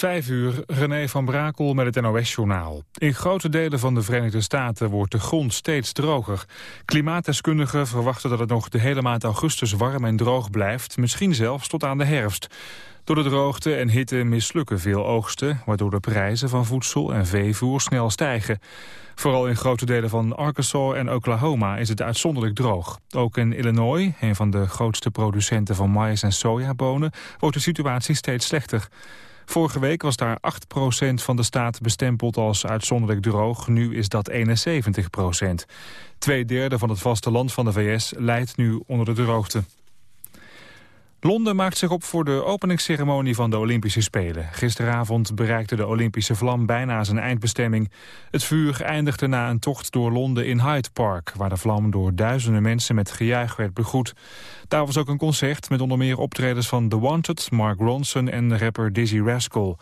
Vijf uur, René van Brakel met het NOS-journaal. In grote delen van de Verenigde Staten wordt de grond steeds droger. Klimaatdeskundigen verwachten dat het nog de hele maand augustus warm en droog blijft, misschien zelfs tot aan de herfst. Door de droogte en hitte mislukken veel oogsten, waardoor de prijzen van voedsel en veevoer snel stijgen. Vooral in grote delen van Arkansas en Oklahoma is het uitzonderlijk droog. Ook in Illinois, een van de grootste producenten van maïs en sojabonen, wordt de situatie steeds slechter. Vorige week was daar 8% van de staat bestempeld als uitzonderlijk droog. Nu is dat 71%. Twee derde van het vasteland van de VS leidt nu onder de droogte. Londen maakt zich op voor de openingsceremonie van de Olympische Spelen. Gisteravond bereikte de Olympische vlam bijna zijn eindbestemming. Het vuur eindigde na een tocht door Londen in Hyde Park... waar de vlam door duizenden mensen met gejuich werd begroet. Daar was ook een concert met onder meer optredens van The Wanted... Mark Ronson en rapper Dizzy Rascal.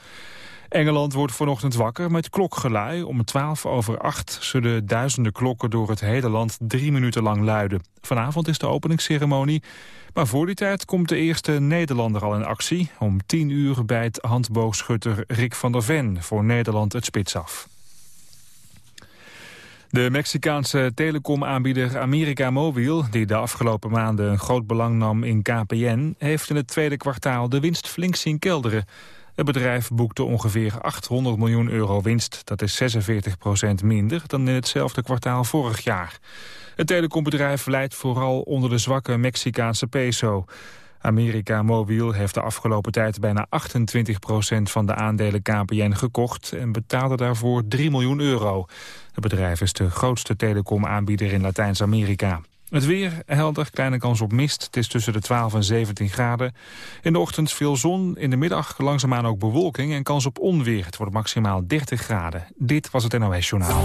Engeland wordt vanochtend wakker met klokgelui. Om 12 over 8 zullen duizenden klokken door het hele land drie minuten lang luiden. Vanavond is de openingsceremonie. Maar voor die tijd komt de eerste Nederlander al in actie. Om 10 uur bijt handboogschutter Rick van der Ven voor Nederland het spits af. De Mexicaanse telecomaanbieder America Mobil, die de afgelopen maanden een groot belang nam in KPN, heeft in het tweede kwartaal de winst flink zien kelderen. Het bedrijf boekte ongeveer 800 miljoen euro winst. Dat is 46 procent minder dan in hetzelfde kwartaal vorig jaar. Het telecombedrijf leidt vooral onder de zwakke Mexicaanse peso. America Mobiel heeft de afgelopen tijd bijna 28 procent van de aandelen KPN gekocht en betaalde daarvoor 3 miljoen euro. Het bedrijf is de grootste telecomaanbieder in Latijns-Amerika. Het weer helder, kleine kans op mist. Het is tussen de 12 en 17 graden. In de ochtend veel zon, in de middag langzaamaan ook bewolking... en kans op onweer. Het wordt maximaal 30 graden. Dit was het NOS Journaal.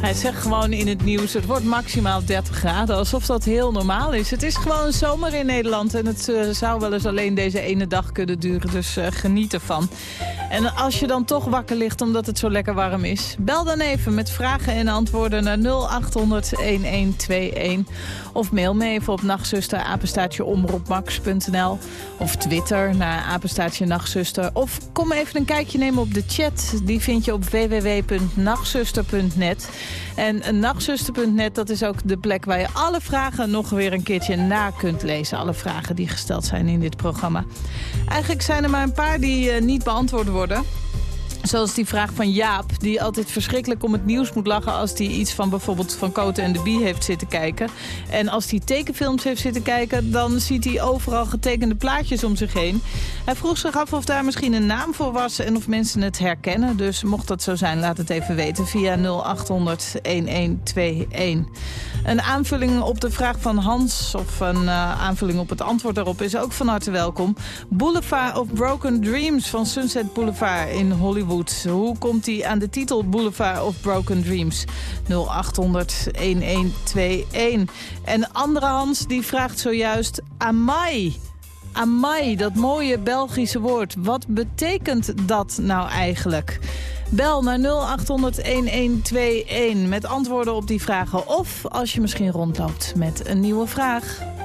Hij zegt gewoon in het nieuws, het wordt maximaal 30 graden. Alsof dat heel normaal is. Het is gewoon zomer in Nederland. En het uh, zou wel eens alleen deze ene dag kunnen duren. Dus uh, geniet ervan. En als je dan toch wakker ligt omdat het zo lekker warm is... bel dan even met vragen en antwoorden naar 0800-1121. Of mail me even op nachtzuster, Of Twitter naar apenstaatje nachtzuster. Of kom even een kijkje nemen op de chat. Die vind je op www.nachtzuster.net. En nachtzuster.net, dat is ook de plek waar je alle vragen nog weer een keertje na kunt lezen. Alle vragen die gesteld zijn in dit programma. Eigenlijk zijn er maar een paar die uh, niet beantwoord worden. Zoals die vraag van Jaap, die altijd verschrikkelijk om het nieuws moet lachen... als hij iets van bijvoorbeeld Van Koten en de Bie heeft zitten kijken. En als hij tekenfilms heeft zitten kijken... dan ziet hij overal getekende plaatjes om zich heen. Hij vroeg zich af of daar misschien een naam voor was... en of mensen het herkennen. Dus mocht dat zo zijn, laat het even weten via 0800-1121. Een aanvulling op de vraag van Hans... of een uh, aanvulling op het antwoord daarop is ook van harte welkom. Boulevard of Broken Dreams van Sunset Boulevard in Hollywood hoe komt hij aan de titel Boulevard of Broken Dreams? 0800 1121. En andere Hans die vraagt zojuist Amai. Amai, dat mooie Belgische woord. Wat betekent dat nou eigenlijk? Bel naar 0800-1121 met antwoorden op die vragen. Of als je misschien rondloopt met een nieuwe vraag.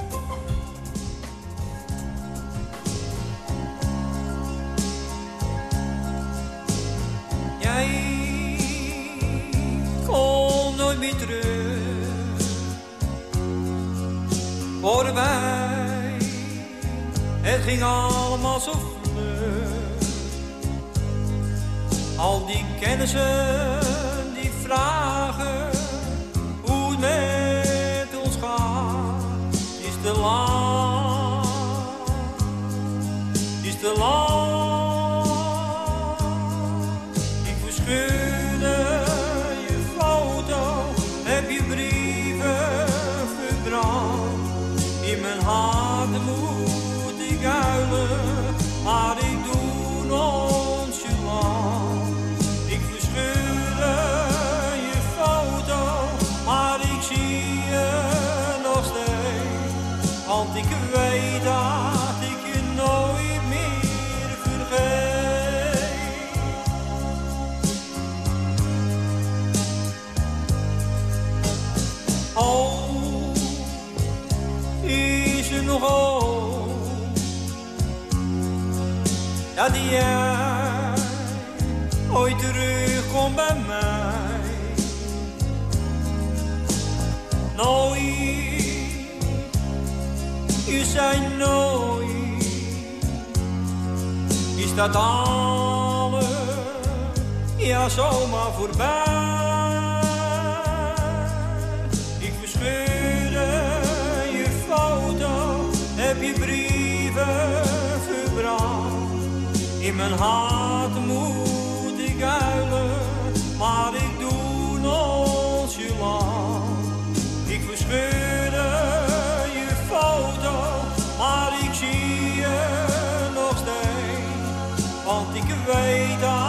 Voorbij, het ging allemaal zo vlug. Al die kennissen die vragen hoe het met ons gaat, is te lang, is te lang. Dat jij ooit terugkomt bij mij? Nooit, je zei nooit, is dat alles ja zomaar voorbij? In mijn hart moet ik huilen, maar ik doe nonchalant. Ik verscheurde je foto, maar ik zie je nog steeds. Want ik weet dat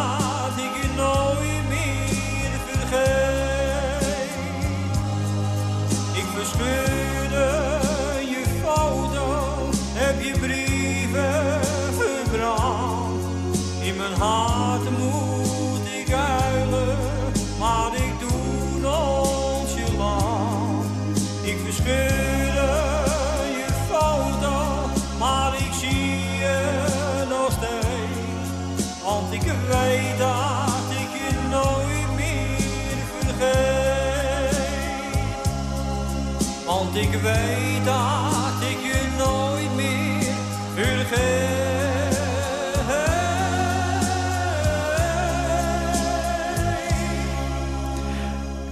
Want ik weet dat ik je nooit meer vergeet.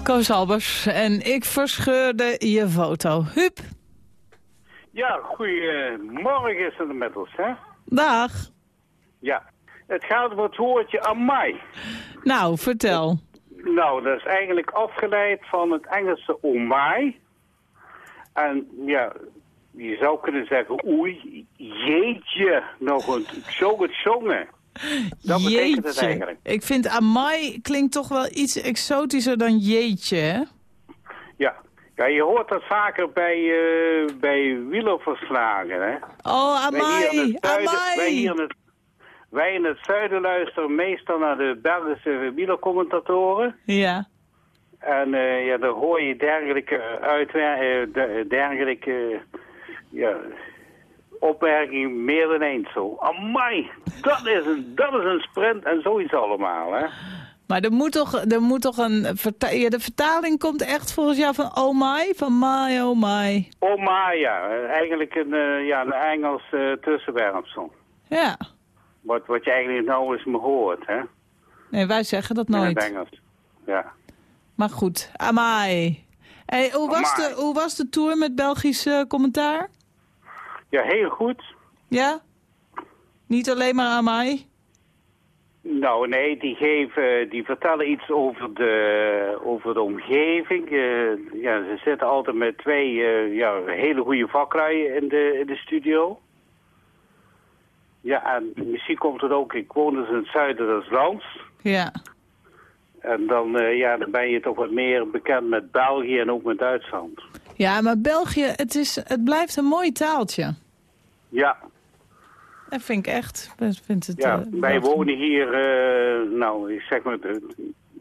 Koos Albers en ik verscheurde je foto. Huub, Ja, goedemorgen is het inmiddels, hè? dag. Ja. Het gaat om het woordje amai. Nou, vertel. Nou, dat is eigenlijk afgeleid van het Engelse omai. En ja, je zou kunnen zeggen, oei, jeetje, nog een, zo zongen. Dat betekent het jeetje. eigenlijk. Ik vind amai klinkt toch wel iets exotischer dan jeetje, hè? Ja. ja, je hoort dat vaker bij, eh bij wielerverslagen, hè? Oh, Wij hier in amai, het zuiden, wij, amai. hier in het, wij in het zuiden luisteren meestal naar de Belgische wielercommentatoren. Ja. En eh, ja, dan hoor je dergelijke, uitwer eh, de- dergelijke ja, opmerkingen meer dan eens zo. Amai, dat is, een, dat is een sprint en zoiets allemaal, hè. Maar er moet toch, er moet toch een... verta- ja, de vertaling komt echt volgens jou van oh my, van my, oh my. Oh, maar ja, eh, eigenlijk een, eh, ja, een Engels uh, tussenwerpsel. Ja. Wat, wat je eigenlijk nou eens me hoort, hè. Nee, wij zeggen dat In het nooit. Engels. Ja. Maar goed, amai. Hey, hoe, was de, hoe was de tour met Belgisch eh, commentaar? ja, heel goed. Ja? Niet alleen maar amai? Nou, nee, die, geven, die vertellen iets over de, over de omgeving. Eh, ja, ze zitten altijd met twee eh, ja, hele goede vaklui in de, in de studio. Ja, en misschien komt het ook, ik woon dus in het zuiden des lands. Ja. En dan, eh, ja, dan ben je toch wat meer bekend met België en ook met Duitsland. Ja, maar België, het, is, het blijft een mooi taaltje. Ja, Dat vind ik echt. Vind het, ja eh, wij wonen hier, eh, nou, ik zeg maar, eh,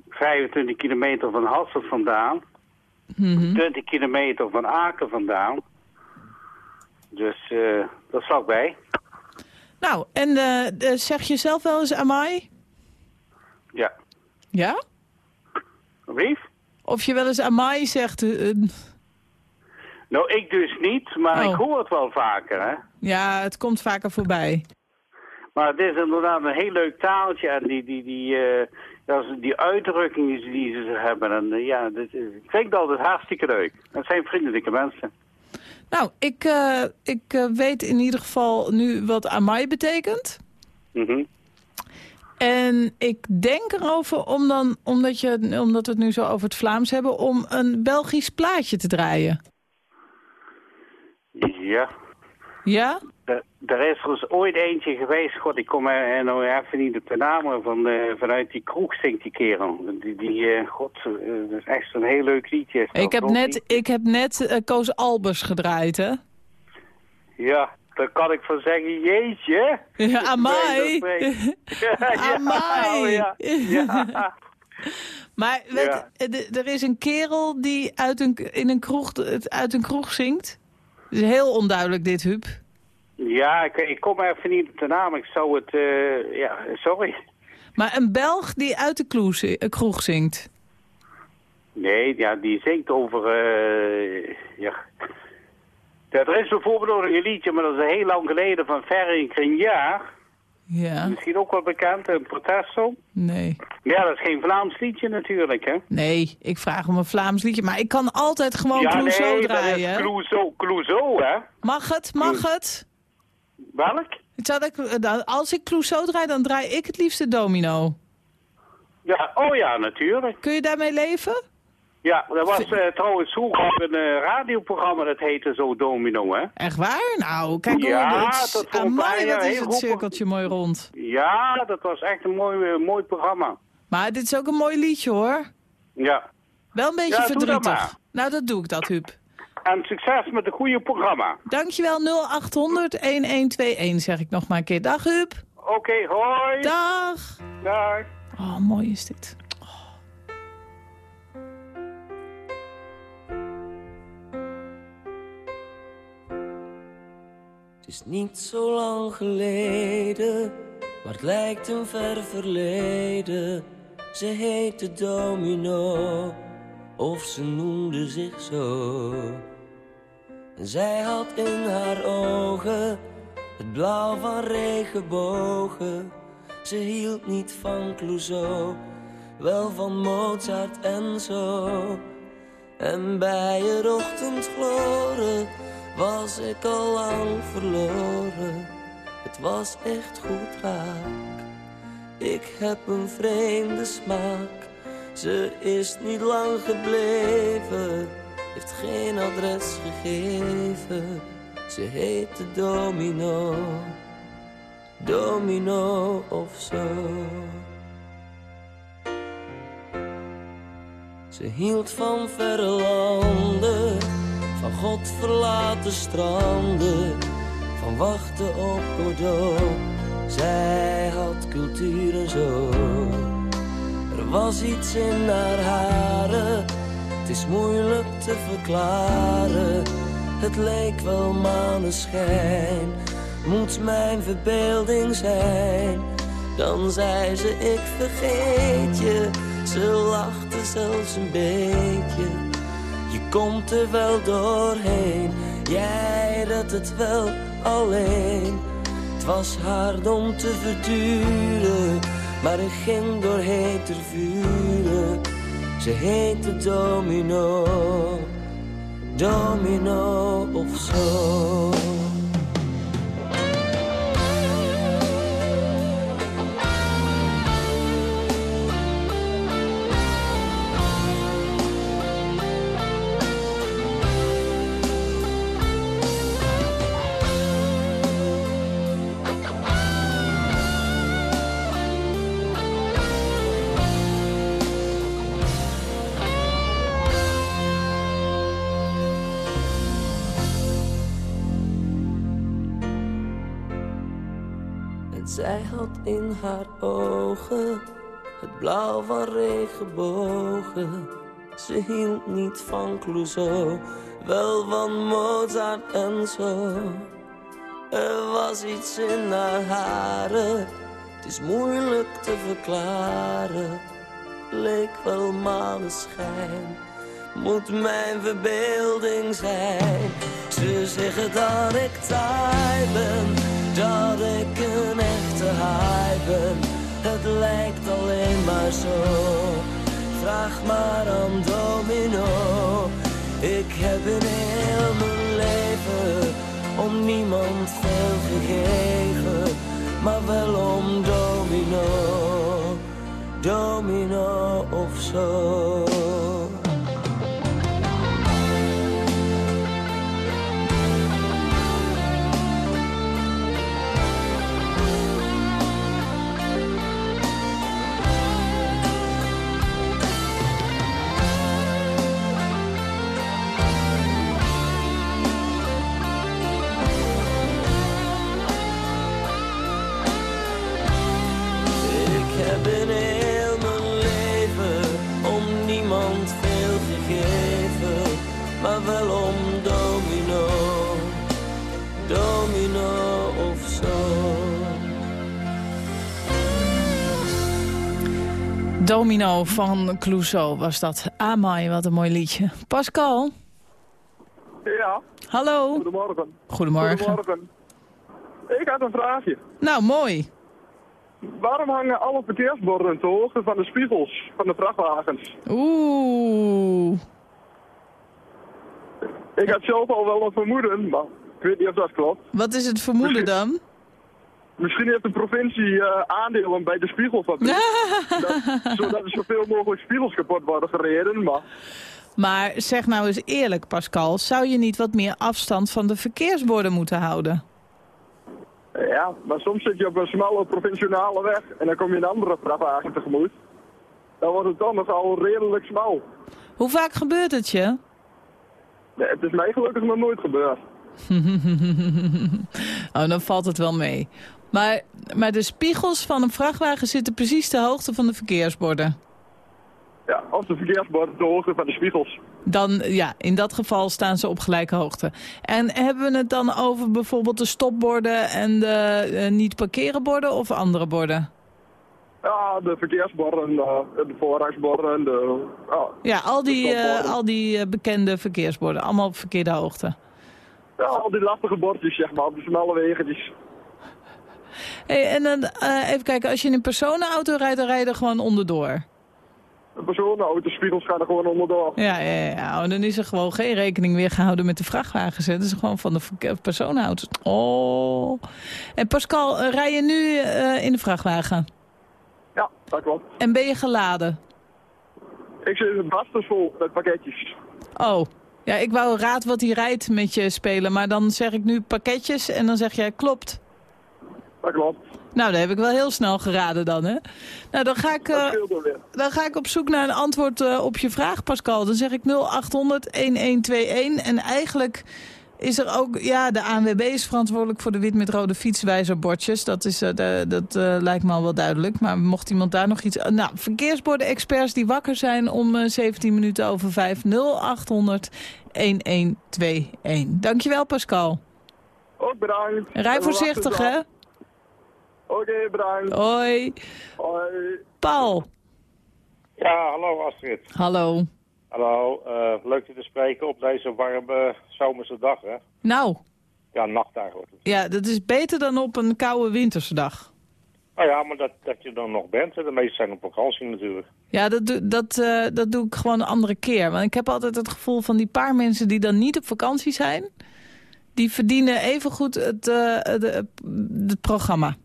25 kilometer van Hasselt vandaan. Mhm. 20 kilometer van Aken vandaan. Dus dat is vlakbij. Nou, en zeg je zelf wel eens amai? Ja. Ja? Of je wel eens amai zegt? eh, Nou, ik dus niet, maar Oh. ik hoor het wel vaker, hè. ja, het komt vaker voorbij. Maar het is inderdaad een heel leuk taaltje en die, die, die, eh, dat is- die uitdrukkingen die ze hebben. En eh, ja, dit, is- ik vind het altijd hartstikke leuk. Het zijn vriendelijke mensen. Nou, ik, ik weet in ieder geval nu wat amai betekent. Mhm. En ik denk erover, om dan, omdat, je, omdat we het nu zo over het Vlaams hebben... om een Belgisch plaatje te draaien. Ja. Ja? Er, er is dus ooit eentje geweest, god, ik kom er er nou even niet op de naam, van, eh, vanuit die kroeg zingt die kerel. Die, die eh, god, eh, dat is echt een heel leuk liedje. Ik heb net, ik heb net eh, Koos Albers gedraaid, hè? Ja, daar kan ik van zeggen, jeetje. Ja, amai. Dat Ja, Amai. oh ja. Ja. Maar weet, er is een kerel die uit een, in een kroeg, het uit een kroeg zingt. Het is heel onduidelijk dit, Huub. Ja, ik, ik kom even niet op de naam. Ik zou het... eh, ja, sorry. Maar een Belg die uit de eh, kroeg zingt. Nee, ja, die zingt over... eh, ja. Ja, er is bijvoorbeeld ook een liedje, maar dat is heel lang geleden van Ferry Grignard. Ja, Misschien ook wel bekend, een protestsong. nee. Ja, dat is geen Vlaams liedje natuurlijk, hè? Nee, ik vraag om een Vlaams liedje. Maar ik kan altijd gewoon ja, Clouseau nee, draaien. Clouseau, Clouseau, hè? Mag het? Mag het? Welk? Ik dan- als ik Clouseau draai, dan draai ik het liefste domino. Ja, oh ja, natuurlijk. Kun je daarmee leven? Ja, dat was eh, trouwens vroeger een eh, radioprogramma, dat heette zo Domino, hè? Echt waar? Nou, kijk Ja, hoe het, dat amai, wat is het cirkeltje mooi rond. Ja, dat was echt een mooi, eh, mooi programma. Maar dit is ook een mooi liedje, hoor. Ja. Wel een beetje Ja, dat verdrietig. Nou, dat doe ik dat, Huub. En succes met het goede programma. Dankjewel 0800 1121, zeg ik nog maar een keer. Dag, Huub. Oké, hoi. Dag. Dag. Oh, mooi is dit. Is niet zo lang geleden, maar het lijkt een ver verleden. Ze heette Domino, of ze noemde zich zo. En zij had in haar ogen het blauw van regenbogen. Ze hield niet van Clouseau, wel van Mozart en zo. En bij het ochtendgloren was ik al lang verloren. Het was echt goed raak. Ik heb een vreemde smaak. Ze is niet lang gebleven, heeft geen adres gegeven. Ze heette Domino, Domino of zo. Ze hield van verre landen, van God verlaten stranden, van wachten op Godot. Zij had cultuur en zo. Er was iets in haar haren, het is moeilijk te verklaren. Het leek wel maneschijn, moet mijn verbeelding zijn. Dan zei ze, ik vergeet je. Ze lachte zelfs een beetje. Komt er wel doorheen, jij redt het wel alleen. Het was hard om te verduren, maar ik ging door heter vuren. Ze heette Domino, Domino of zo. Zij had in haar ogen het blauw van regenbogen. Ze hield niet van Clouseau, wel van Mozart en zo. Er was iets in haar haren, het is moeilijk te verklaren. Leek wel maneschijn, moet mijn verbeelding zijn. Ze zeggen dat ik taai ben, dat ik een echte haai ben. Het lijkt alleen maar zo, vraag maar aan Domino. Ik heb in heel mijn leven om niemand veel gegeven, maar wel om Domino, Domino of zo. Domino van Clouseau was dat. Amai, wat een mooi liedje. Pascal, Ja, hallo. goedemorgen. Goedemorgen. Goedemorgen. Ik had een vraagje. Nou, mooi. Waarom hangen alle verkeersborden te hoogte van de spiegels van de vrachtwagens? Oeh. Ik had zelf al wel een vermoeden, maar ik weet niet of dat klopt. Wat is het vermoeden dan? Misschien heeft de provincie eh, aandelen bij de spiegelfabriek. dat, zodat er zoveel mogelijk spiegels kapot worden gereden, maar... Maar zeg nou eens eerlijk, Pascal. Zou je niet wat meer afstand van de verkeersborden moeten houden? Ja, maar soms zit je op een smalle provinciale weg en dan kom je een andere vrachtwagen tegemoet. Dan wordt het dan nogal redelijk smal. Hoe vaak gebeurt het je? Nee, het is mij gelukkig nog nooit gebeurd. oh, dan valt het wel mee. Maar, maar de spiegels van een vrachtwagen zitten precies de hoogte van de verkeersborden. Ja, of de verkeersborden de hoogte van de spiegels. Dan, ja, in dat geval staan ze op gelijke hoogte. En hebben we het dan over bijvoorbeeld de stopborden en de eh, niet parkeren borden of andere borden? Ja, de verkeersborden, eh, de voorrangsborden, de... ja, Ja, al die, eh, al die eh, bekende verkeersborden, allemaal op verkeerde hoogte. ja, al die lastige bordjes, zeg maar, op de smalle wegentjes. Hey, en dan eh, even kijken, als je in een personenauto rijdt, dan rij je er gewoon onderdoor. De personenautospiegels gaan er gewoon onderdoor. Ja, ja, ja, ja. Oh, dan is er gewoon geen rekening meer gehouden met de vrachtwagens. Hè. Dat is gewoon van de verke- personenauto's. Oh. En Pascal, eh, rij je nu eh, in de vrachtwagen? Ja, dat klopt. En ben je geladen? Ik zit in basters vol met pakketjes. Oh. Ja, ik wou raad wat hij rijdt met je spelen. Maar dan zeg ik nu pakketjes en dan zeg jij klopt. Dat klopt. Nou, dat heb ik wel heel snel geraden dan, hè? Nou, dan ga ik, eh, dan ga ik op zoek naar een antwoord eh, op je vraag, Pascal. Dan zeg ik 0800-1121. En eigenlijk is er ook... Ja, de ANWB is verantwoordelijk voor de wit met rode fietswijzerbordjes. Dat, is, eh, de- dat lijkt me al wel duidelijk. Maar mocht iemand daar nog iets... nou, verkeersborden-experts die wakker zijn om eh, 17 minuten over 5. 0800-1121. Dankjewel, Pascal. Ook bedankt. Rij voorzichtig, hè? Oké, bedankt. Hoi. Hoi. Paul. Ja, hallo Astrid. Hallo. Hallo, eh, leuk je te spreken op deze warme zomerse dag, hè? Nou, Ja, nacht eigenlijk. ja, dat is beter dan op een koude winterse dag. Nou ja, maar dat, dat je dan nog bent. hè. De meesten zijn op vakantie natuurlijk. Ja, dat, doe- dat, eh, dat doe ik gewoon een andere keer. Want ik heb altijd het gevoel van die paar mensen die dan niet op vakantie zijn... die verdienen evengoed het, eh, het, het programma.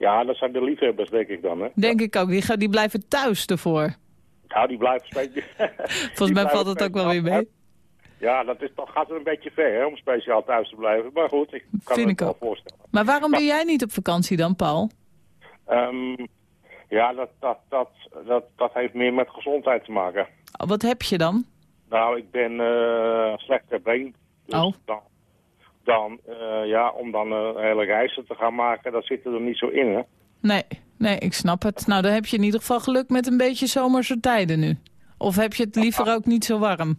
Ja, dat zijn de liefhebbers, denk ik dan, hè? Denk ik ook. Die, gaan- die blijven thuis ervoor. Nou, die blijven steeds... Volgens mij valt het ook wel weer mee. Ja, dat is, toch gaat het een beetje ver, hè, om speciaal thuis te blijven. Maar goed, ik kan Vind me het wel voorstellen. Maar waarom ben jij niet op vakantie dan, Paul? Ehm, ja, dat, dat, dat, dat, dat heeft meer met gezondheid te maken. Oh, Wat heb je dan? Nou, ik ben eh slecht ter been. Dus Oh. dan, dan eh, ja, om dan eh, hele reizen te gaan maken, dat zit er niet zo in, hè? Nee, nee, ik snap het. Nou, dan heb je in ieder geval geluk met een beetje zomerse tijden nu. Of heb je het liever ook niet zo warm?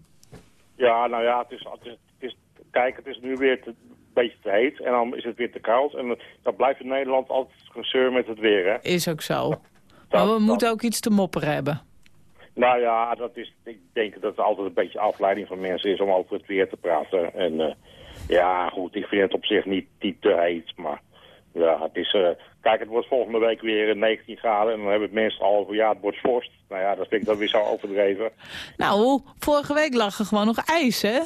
Ja, nou ja, het is, het is, het is kijk, het is nu weer te, een beetje te heet en dan is het weer te koud. En dat blijft in Nederland altijd gezeur met het weer, hè? Is ook zo. Dat- Maar we dat- moeten ook iets te mopperen hebben. Nou ja, dat is, ik denk dat het altijd een beetje afleiding van mensen is om over het weer te praten. En eh, ja, goed, ik vind het op zich niet, niet te heet, maar ja, het is... eh, kijk, het wordt volgende week weer 19 graden en dan hebben mensen al over, ja, het wordt vorst. Nou ja, dat vind ik dan weer zo overdreven. Nou, vorige week lag er gewoon nog ijs, hè?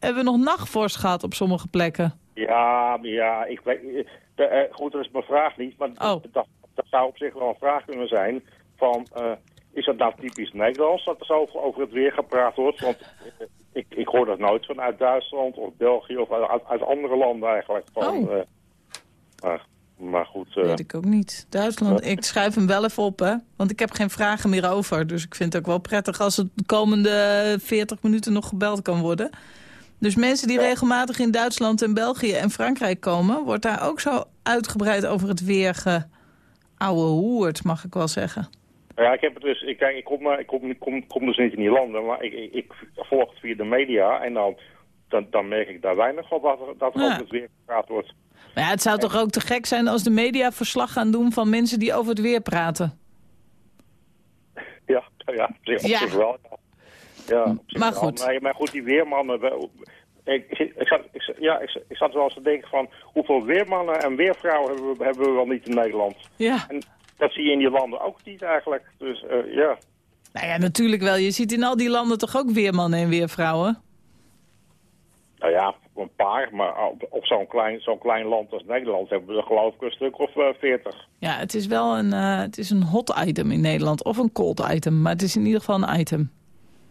Hebben we nog nachtvorst gehad op sommige plekken? Ja, ja, ik weet... eh, de, eh, goed, dat is mijn vraag niet, maar Oh. dat, dat zou op zich wel een vraag kunnen zijn van... eh, is dat nou typisch Nederlands dat er zo over, het weer gepraat wordt? Want eh, ik, ik hoor dat nooit vanuit Duitsland of België of uit, uit andere landen eigenlijk. Van, Oh. eh, maar, maar goed, eh, Weet ik ook niet. Duitsland, ik schrijf hem wel even op, hè? Want ik heb geen vragen meer over. Dus ik vind het ook wel prettig als het de komende 40 minuten nog gebeld kan worden. Dus mensen die regelmatig in Duitsland en België en Frankrijk komen... wordt daar ook zo uitgebreid over het weer ge... ouwe hoerd, mag ik wel zeggen. Nou Ja, ik heb het dus, ik, kijk, ik, kom, ik kom, kom, kom dus niet in die landen, maar ik, ik, ik volg het via de media en dan, dan, dan merk ik daar weinig van dat er, dat er Ja. over het weer gepraat wordt. Maar ja, het zou toch ook te gek zijn als de media verslag gaan doen van mensen die over het weer praten. Ja, ja, op zich, op Ja. zich wel. Ja, op Maar goed. Nee, maar goed, die weermannen... Ik, ik, ik, zat, ik, ja, ik, ik zat wel eens te denken van... hoeveel weermannen en weervrouwen hebben we, hebben we wel niet in Nederland? Ja. En dat zie je in die landen ook niet eigenlijk. Dus eh, ja, Nou ja, natuurlijk wel. Je ziet in al die landen toch ook weermannen en weervrouwen? nou ja, een paar. Maar op, op zo'n klein, zo'n klein land als Nederland hebben we er geloof ik een stuk of eh, veertig. Ja, het is wel een, eh, het is een hot item in Nederland. Of een cold item, maar het is in ieder geval een item.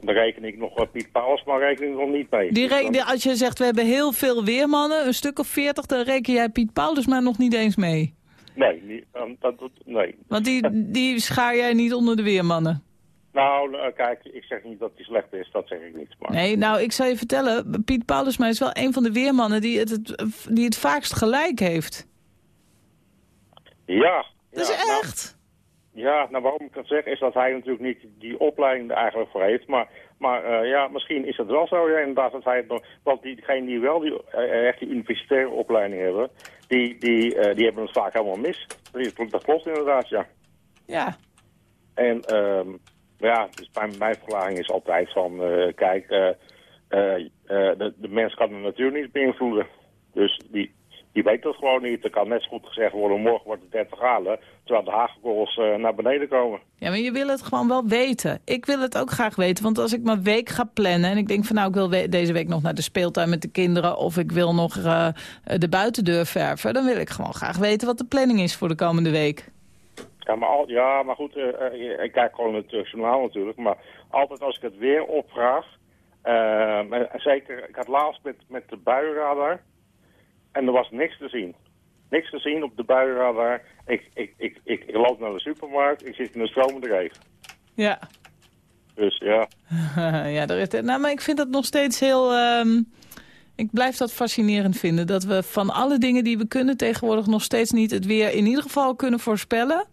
Daar reken ik nog wat Piet Pauwels, maar reken ik nog niet mee. Die re- dan- die- als je zegt we hebben heel veel weermannen, een stuk of veertig, dan reken jij Piet Paulus maar nog niet eens mee. Nee, niet, dat, nee. Want die, die schaar jij niet onder de weermannen. Nou, eh, kijk, ik zeg niet dat hij slecht is, dat zeg ik niet. Maar... Nee, nou, ik zal je vertellen, Piet Paulusma is wel een van de weermannen die het, het, die het vaakst gelijk heeft. Ja. Dat ja, is nou, echt. Ja, nou waarom ik dat zeg is dat hij natuurlijk niet die opleiding er eigenlijk voor heeft. Maar, maar eh, ja, misschien is het wel zo, ja, inderdaad, dat hij het nog... Want diegenen die wel die, eh, echt die universitaire opleiding hebben, die, die, eh, die hebben het vaak helemaal mis. Dat, klopt inderdaad, ja. Ja. En ehm, ja, dus mijn, mijn verklaring is altijd van, kijk, de, de mens kan de natuur niet beïnvloeden. Dus die, die weet dat gewoon niet. Er kan net zo goed gezegd worden, morgen wordt het 30 graden, terwijl de hagelkorrels eh, naar beneden komen. Ja, maar je wil het gewoon wel weten. Ik wil het ook graag weten, want als ik mijn week ga plannen... en ik denk van nou, ik wil we- deze week nog naar de speeltuin met de kinderen... of ik wil nog eh, de buitendeur verven... dan wil ik gewoon graag weten wat de planning is voor de komende week. Ja, maar, al, ja, maar goed, eh, ik kijk gewoon het journaal natuurlijk, maar altijd als ik het weer opvraag, zeker, ik had laatst met, met de buienradar en er was niks te zien. Niks te zien op de buienradar. Ik, ik, ik, ik, ik loop naar de supermarkt, ik zit in de stromende regen. Ja. Dus ja, ja, daar is, nou, maar ik vind dat nog steeds heel... ehm, ik blijf dat fascinerend vinden. Dat we van alle dingen die we kunnen tegenwoordig nog steeds niet het weer in ieder geval kunnen voorspellen.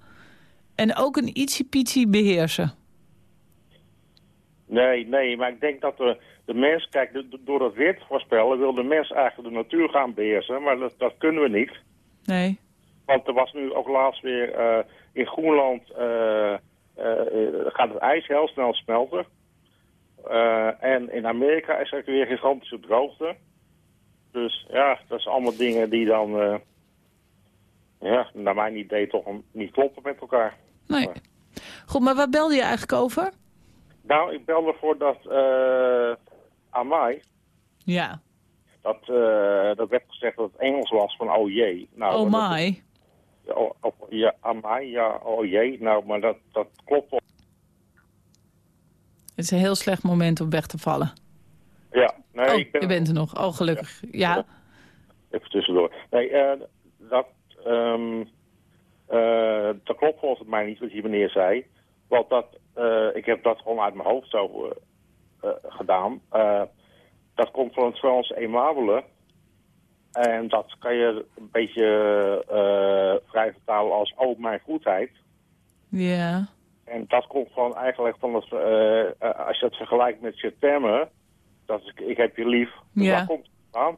En ook een ietsje beheersen. nee, nee, maar ik denk dat de, de mens, kijk, de- door dat weer te voorspellen wil de mens eigenlijk de natuur gaan beheersen, maar dat, dat kunnen we niet. Nee. Want er was nu ook laatst weer eh, in Groenland eh, eh, gaat het ijs heel snel smelten. En in Amerika is er weer gigantische droogte. Dus ja, dat zijn allemaal dingen die dan, ja, naar mijn idee toch niet kloppen met elkaar. Nee. Goed, maar waar belde je eigenlijk over? Nou, ik belde voor dat eh Amai, Ja. dat, eh, dat werd gezegd dat het Engels was van oh jee. Nou, oh dat- my. Oh, oh, ja, Amai, ja, oh jee. Nou, maar dat, dat klopt. Het is een heel slecht moment om weg te vallen. Ja, nee, oh, ik ben... je bent er nog. Oh, gelukkig. Ja. Even tussendoor. Nee, eh, dat, ehm, eh, dat klopt volgens mij niet wat die meneer zei. Want dat, ik heb dat gewoon uit mijn hoofd zo gedaan. Eh, dat komt van het Frans aimabele. En dat kan je een beetje eh, vrij vertalen als oh mijn goedheid. Ja. En dat komt gewoon eigenlijk van het, eh, eh, als je het vergelijkt met je termen, dat is, ik heb je lief, Ja. daar komt het aan.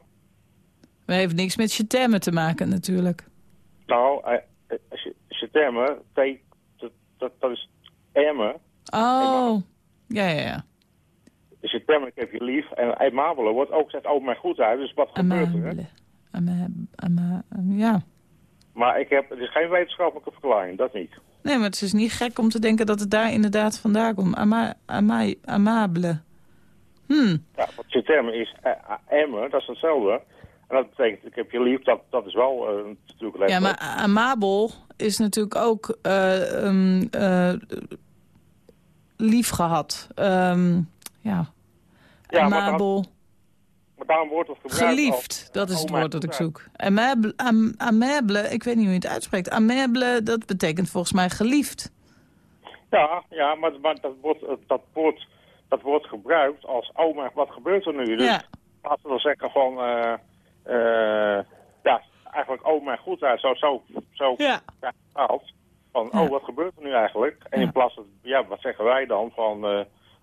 Maar heeft niks met je termen te maken natuurlijk. Nou, eh, eh, dat, dat, dat is emmen. Oh. Ja, ja, ja. Dus je ik heb je lief. En aimabele wordt ook gezegd, oh mijn goed uit. Dus wat gebeurt er? hè? Amabele. Ama, ama, am- ja. Maar ik heb, het is geen wetenschappelijke verklaring, dat niet. Nee, maar het is niet gek om te denken dat het daar inderdaad vandaan komt. Ama, ama, amabele. Hm. Ja, want je termen is eh, eh, emmen, dat is hetzelfde. En dat betekent, ik heb je lief, dat, dat is wel eh, natuurlijk letterlijk. Ja, maar amabel is natuurlijk ook eh, um, eh, lief gehad. Ehm, ja. Ja, maar Amabel. Maar daarom wordt het gebruikt Geliefd, als- dat is het woord dat ik zoek. Amable, am, amable, ik weet niet hoe je het uitspreekt. Amable, dat betekent volgens mij geliefd. Ja, ja maar, maar dat, wordt, eh, dat, wordt, dat wordt gebruikt als, oh maar wat gebeurt er nu? Dus Ja. laten we dan zeggen van, eh, eh, ja, eigenlijk oh mijn goed zo, zo, zo Ja. Van, oh, wat gebeurt er nu eigenlijk? En Ja. in plaats van, ja, wat zeggen wij dan? Van,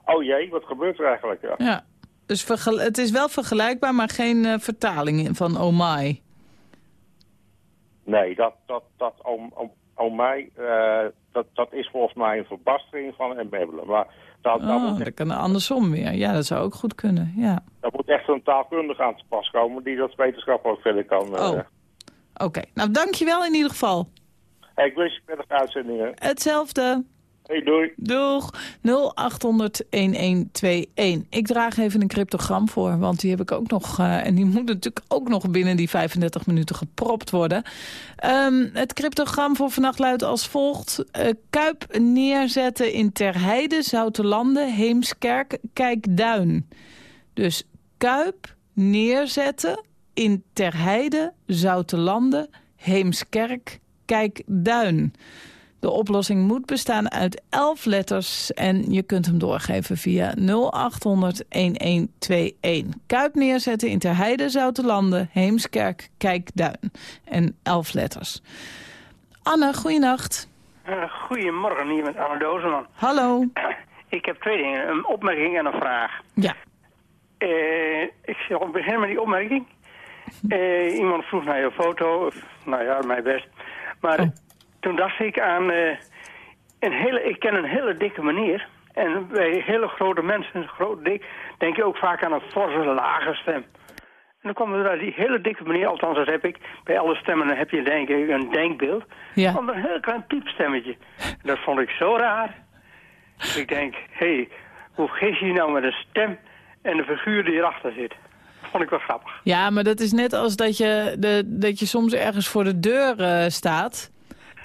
oh jee, wat gebeurt er eigenlijk? Ja. Ja. Dus het is wel vergelijkbaar, maar geen eh, vertaling in- van oh my. Nee, dat, dat, dat, om, om, om mij, eh, dat, dat is volgens mij een verbastering van een mebbelen. Maar dat, dat, Oh, moet, dat kan andersom weer. Ja, dat zou ook goed kunnen. Ja. dat moet echt een taalkundige aan te pas komen die dat wetenschap ook verder kan. eh. Oh. Oké, nou dankjewel in ieder geval. Hey, ik wens je prettige uitzendingen. Hetzelfde. Hey, doei. Doeg. 0800-1121. Ik draag even een cryptogram voor, want die heb ik ook nog. eh, en die moet natuurlijk ook nog binnen die 35 minuten gepropt worden. Ehm, het cryptogram voor vannacht luidt als volgt. Eh, Kuip neerzetten in Terheide, Zoutelanden, Heemskerk, Kijkduin. Dus Kuip neerzetten in Terheide, Zoutelanden, Heemskerk, Kijkduin. De oplossing moet bestaan uit 11 letters en je kunt hem doorgeven via 0800-1121. Kuip neerzetten in Terheide, Zoutelanden, Heemskerk, Kijkduin. En 11 letters. Anne, goeienacht. Uh, goedemorgen, hier met Anne Dozeman. Hallo. Ik heb twee dingen, een opmerking en een vraag. Ja. Uh, ik zal beginnen met die opmerking. Uh, iemand vroeg naar je foto, nou ja, mijn best. Maar oh. Toen dacht ik aan uh, een hele, ik ken een hele dikke meneer. En bij hele grote mensen, groot dik, denk je ook vaak aan een forse, lage stem. En dan kwam er daar die hele dikke meneer, althans dat heb ik. Bij alle stemmen heb je denk ik een denkbeeld. Ja. er een heel klein piepstemmetje. En dat vond ik zo raar. ik denk, hé, hey, hoe geef je nou met een stem en de figuur die erachter zit? Dat vond ik wel grappig. Ja, maar dat is net als dat je, de, dat je soms ergens voor de deur uh, staat...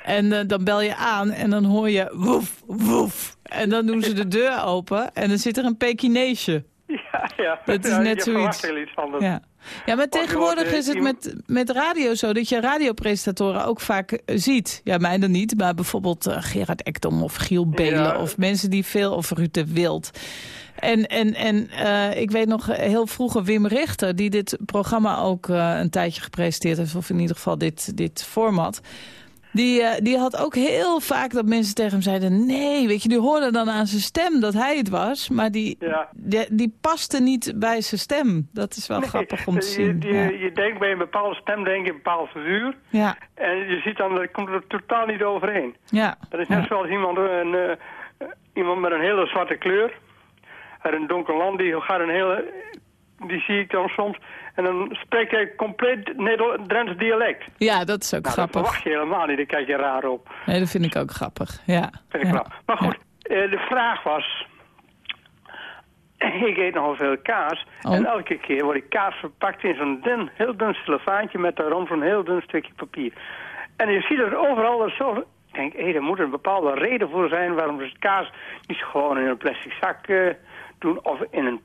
En uh, dan bel je aan en dan hoor je woef, woef. En dan doen ze de deur open en dan zit er een Pekineesje. Ja, ja. Dat is ja, net zoiets. Iets anders. Ja. ja, maar tegenwoordig is het met, met radio zo dat je radiopresentatoren ook vaak ziet. Ja, mij dan niet, maar bijvoorbeeld uh, Gerard Ekdom of Giel Belen ja. of mensen die veel, of Ruud de Wild. En, en, en uh, ik weet nog heel vroeger Wim Richter, die dit programma ook een tijdje gepresenteerd heeft, of in ieder geval dit, dit format. Die, uh, die had ook heel vaak dat mensen tegen hem zeiden... nee, weet je, die hoorde dan aan zijn stem dat hij het was... maar die, ja. die, die, paste niet bij zijn stem. Dat is wel nee, grappig om te je, zien. Je, ja. je denkt bij een bepaalde stem, denk je een bepaald figuur... Ja. en je ziet dan, dat komt er totaal niet overeen. Ja. Dat is net ja. zoals iemand, een, uh, iemand met een hele zwarte kleur... uit een donker land, die gaat een hele... die zie ik dan soms... En dan spreek je compleet Nederlands dialect. Ja, dat is ook nou, grappig. Dat verwacht je helemaal niet, daar kijk je raar op. Nee, dat vind ik ook grappig, ja. Vind ik ja. grappig. Maar goed, ja. uh, de vraag was... Ik eet nogal veel kaas. Oh. En elke keer wordt die kaas verpakt in zo'n dun, heel dun cellofaantje... met daarom zo'n heel dun stukje papier. En je ziet er overal dat zo... Ik denk, hé, er moet een bepaalde reden voor zijn... waarom ze kaas niet gewoon in een plastic zak uh, doen... of in een,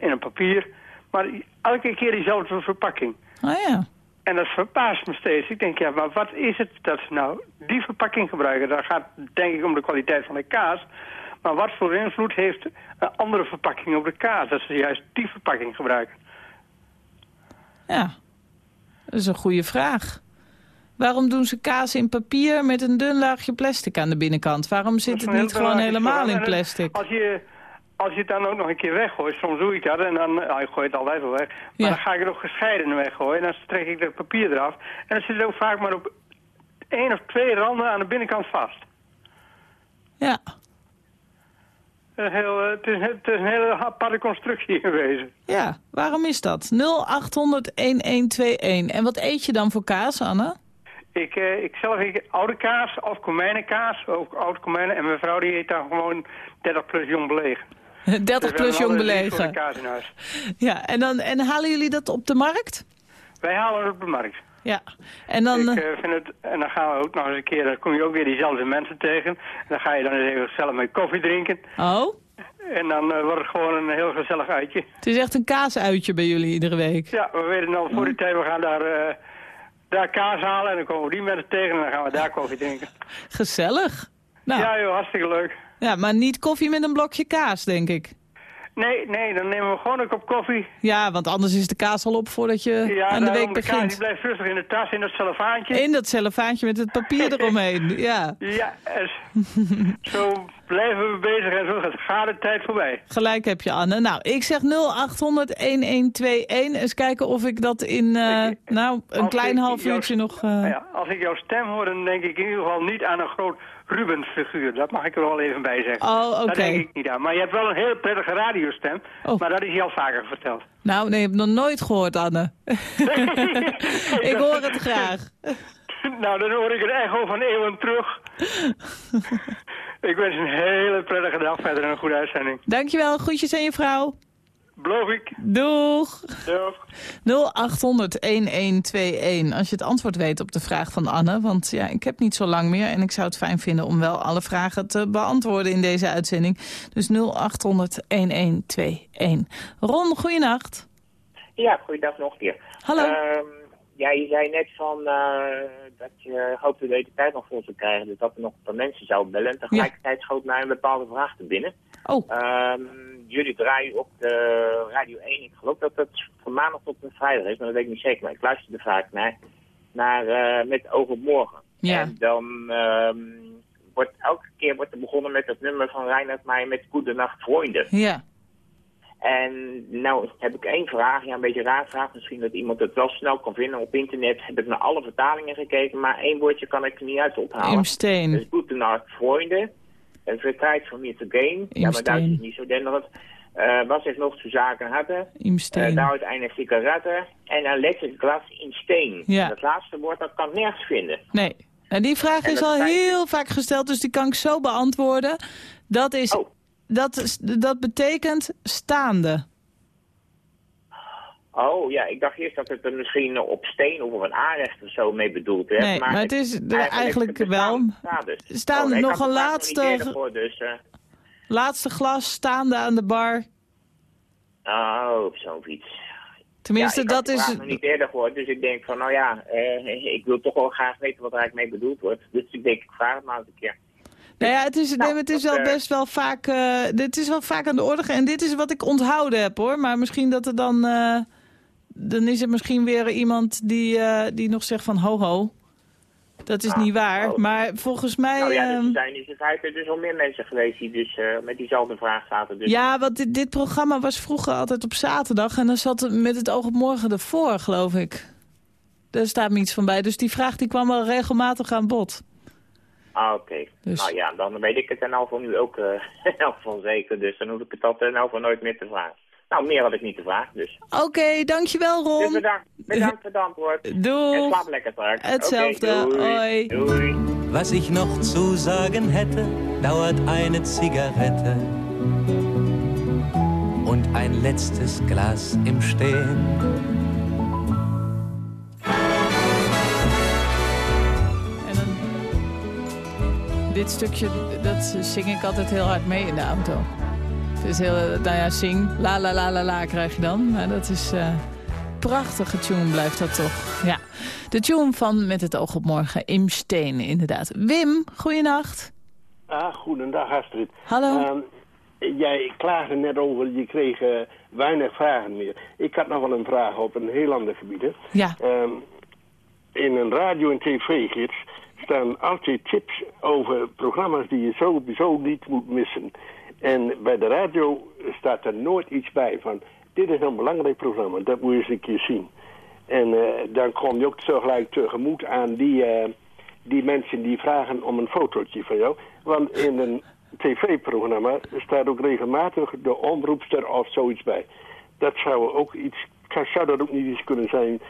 in een papier... Maar elke keer diezelfde verpakking. Oh ja. En dat verbaast me steeds. Ik denk, ja, maar wat is het dat ze nou die verpakking gebruiken? Daar gaat denk ik om de kwaliteit van de kaas. Maar wat voor invloed heeft een andere verpakking op de kaas? Dat ze juist die verpakking gebruiken. Ja, dat is een goede vraag. Waarom doen ze kaas in papier met een dun laagje plastic aan de binnenkant? Waarom zit het niet gewoon helemaal in plastic? Als je als je het dan ook nog een keer weggooit, soms doe ik dat en dan, nou, ik gooi het altijd wel weg. Maar ja. dan ga ik het ook gescheiden weggooien en dan trek ik het papier eraf. En dan zit het ook vaak maar op één of twee randen aan de binnenkant vast. Ja. Heel, het, is, het is een hele aparte constructie in wezen. Ja, waarom is dat? 0800-1121. En wat eet je dan voor kaas, Anne? Ik, uh, ik zelf eet oude kaas of komijnenkaas, ook oude komijnen. En mijn vrouw die eet dan gewoon 30 plus jong belegen. 30 dus plus jong belegen. Ja, en, dan, en halen jullie dat op de markt? Wij halen het op de markt. Ja, en dan... Ik uh, vind het, en dan gaan we ook nog eens een keer, dan kom je ook weer diezelfde mensen tegen. En dan ga je dan eens even gezellig met koffie drinken. Oh? En dan uh, wordt het gewoon een heel gezellig uitje. Het is echt een kaasuitje bij jullie iedere week. Ja, we weten al voor die tijd, we gaan daar, uh, daar kaas halen en dan komen we die mensen tegen en dan gaan we daar koffie drinken. Gezellig. Nou. Ja joh, hartstikke leuk. Ja, maar niet koffie met een blokje kaas, denk ik. Nee, nee, dan nemen we gewoon een kop koffie. Ja, want anders is de kaas al op voordat je Ja, aan de week begint. die blijft rustig in de tas, in dat cellofaantje. In dat cellofaantje met het papier eromheen. Ja, Ja, zo blijven we bezig en zo gaat de tijd voorbij. gelijk heb je, Anne. Nou, ik zeg 0800-1121. Eens kijken of ik dat in, eh, nou, een klein half uurtje nog... eh, ja, als ik jouw stem hoor, dan denk ik in ieder geval niet aan een groot Rubens-figuur. Dat mag ik er wel even bij zeggen. Oh, oké. Daar denk ik niet aan. Maar je hebt wel een heel prettige radiostem. Oh. Maar dat is je al vaker verteld. Nou, nee, ik heb nog nooit gehoord, Anne. ik hoor het graag. nou, dan hoor ik het echo van eeuwen terug. ik wens een hele prettige dag verder en een goede uitzending. Dankjewel, groetjes aan je vrouw. Beloof ik. Doeg! Doeg. 0800-1121 als je het antwoord weet op de vraag van Anne. Want ja, ik heb niet zo lang meer en ik zou het fijn vinden om wel alle vragen te beantwoorden in deze uitzending. Dus 0800-1121. Ron, goeienacht. Ja, goeiedag nog een keer. Hallo. Ehm, ja, je zei net van eh, dat je hoopte de tijd nog vol te krijgen. Dus dat er nog een paar mensen zouden bellen. En tegelijkertijd schoot mij een bepaalde vraag te binnen. Oh. Ehm, jullie draaien op de Radio 1. Ik geloof dat het van maandag tot en vrijdag is, maar dat weet ik niet zeker. Maar ik luisterde vaak naar, naar eh, Met Oog op Morgen. Ja. En dan ehm, wordt elke keer wordt er begonnen met het nummer van Reinhard Meijer met Goedenacht Vrienden. Ja. En nou heb ik één vraag, ja een beetje raar vraag, misschien dat iemand het wel snel kan vinden. Op internet heb ik naar alle vertalingen gekeken, maar één woordje kan ik er niet uit ophalen. Dus Goedenacht Vrienden, tijd van me to gain. Ja, maar Duits is niet zo. Eh was er nog te zaken hadden. Imsteen. Uh, nou uiteindelijk sigaretten. En een lekker glas in steen. Ja. Het laatste woord, dat kan ik nergens vinden. Nee. En die vraag En is dat al heel vaak gesteld, dus die kan ik zo beantwoorden. Dat, is, Oh. dat, dat betekent staande. Oh ja, ik dacht eerst dat het er misschien op steen of op een aanrecht of zo mee bedoeld werd. Nee, maar het is er eigenlijk het wel. dus. Staan Oh, ik nog een laatste- nog dus, eh, Laatste glas staande aan de bar. oh, zoiets. Tenminste, ja, ik dat is... nog niet eerder gehoord, dus ik denk van, nou ja, eh, ik wil toch wel graag weten wat er eigenlijk mee bedoeld wordt. Dus ik denk, ik vraag het maar eens een keer. Nou ja, het is, Nou, het is wel eh, best wel vaak... dit is wel vaak aan de orde. En dit is wat ik onthouden heb, hoor. Maar misschien dat er dan... eh, dan is er misschien weer iemand die, eh, die nog zegt van ho ho. Dat is Ah, niet waar. oh. Maar volgens mij... Nou ja, dus ehm, er zijn in feite dus al meer mensen geweest die dus eh, met diezelfde vraag zaten. Dus Ja, want dit, dit programma was vroeger altijd op zaterdag. En dan zat het met het oog op morgen ervoor, geloof ik. Daar staat me iets van bij. Dus die vraag die kwam al regelmatig aan bod. Ah, oké. Dus- Nou ja, dan weet ik het in elk geval nu ook eh, in elk geval zeker. Dus dan hoef ik het altijd in elk geval nooit meer te vragen. Nou, meer had ik niet te vragen, dus. Oké, dankjewel Ron. Dus bedankt, bedankt voor het antwoord. Doei. En slaap lekker straks. Hetzelfde. Oké, doei. Hoi. Doei. Was ich noch zu sagen hätte, dauert eine Zigarette und ein letztes Glas im Stehen. En dan... Dit stukje, dat zing ik altijd heel hard mee in de auto. Het is heel, nou ja, zing, la la la la la krijg je dan. Maar dat is eh prachtige tune blijft dat toch. Ja, de tune van Met het oog op morgen, Imsteen inderdaad. Wim, goeienacht. Ah, goedendag Astrid. Hallo. Ehm, jij klaagde net over, je kreeg eh, weinig vragen meer. Ik had nog wel een vraag op een heel ander gebied. hè. Ja. Ehm, in een radio- en tv-gids staan altijd tips over programma's die je sowieso niet moet missen. En bij de radio staat er nooit iets bij van... dit is een belangrijk programma, dat moet je eens een keer zien. En eh, dan kom je ook tegelijk tegemoet aan die, eh, die mensen die vragen om een fotootje van jou. Want in een tv-programma staat ook regelmatig de omroepster of zoiets bij. Dat zou ook iets, zou dat ook niet iets kunnen zijn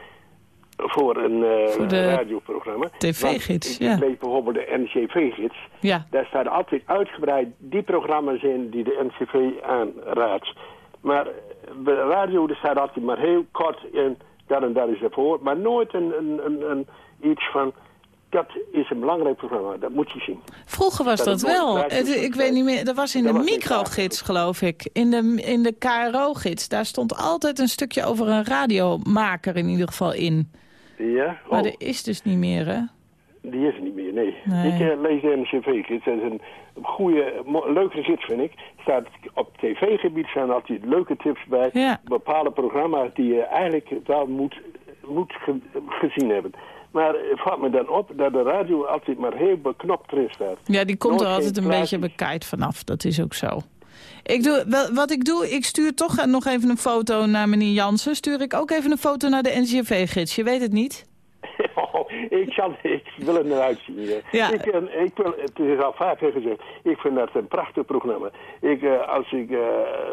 voor een eh, Voor radioprogramma. TV-gids, ja. Ik lees bijvoorbeeld de NCV-gids. Ja. Daar staat altijd uitgebreid die programma's in die de NCV aanraadt. Maar eh, bij de radio staat altijd maar heel kort in, dat en dat is ervoor. Maar nooit een, een, een, een iets van, dat is een belangrijk programma, dat moet je zien. Vroeger was Dat wel. Het- ik weet eh, niet meer. Dat was in dat de microgids, geloof ik. In de, in de KRO-gids. Daar stond altijd een stukje over een radiomaker in ieder geval in. Ja? Maar Oh. er is dus niet meer, hè? Die is er niet meer, nee. Nee. Ik eh, lees de NCV-gids. Dat is een goede, leuke gids, vind ik. Staat op tv-gebied zijn altijd leuke tips bij. Ja. Bepaalde programma's die je eigenlijk wel moet, moet ge- gezien hebben. Maar het valt me dan op dat de radio altijd maar heel beknopt erin staat. Ja, die komt er altijd een beetje bekaaid vanaf. Dat is ook zo. Ik doe, wel, wat ik doe, ik stuur toch nog even een foto naar meneer Jansen. Stuur ik ook even een foto naar de NCV-gids. Je weet het niet? ik, zal, ik wil het eruit zien. Ja. Ik, eh, ik wil, het is al vaker gezegd, ik vind dat een prachtig programma. Ik, eh, als ik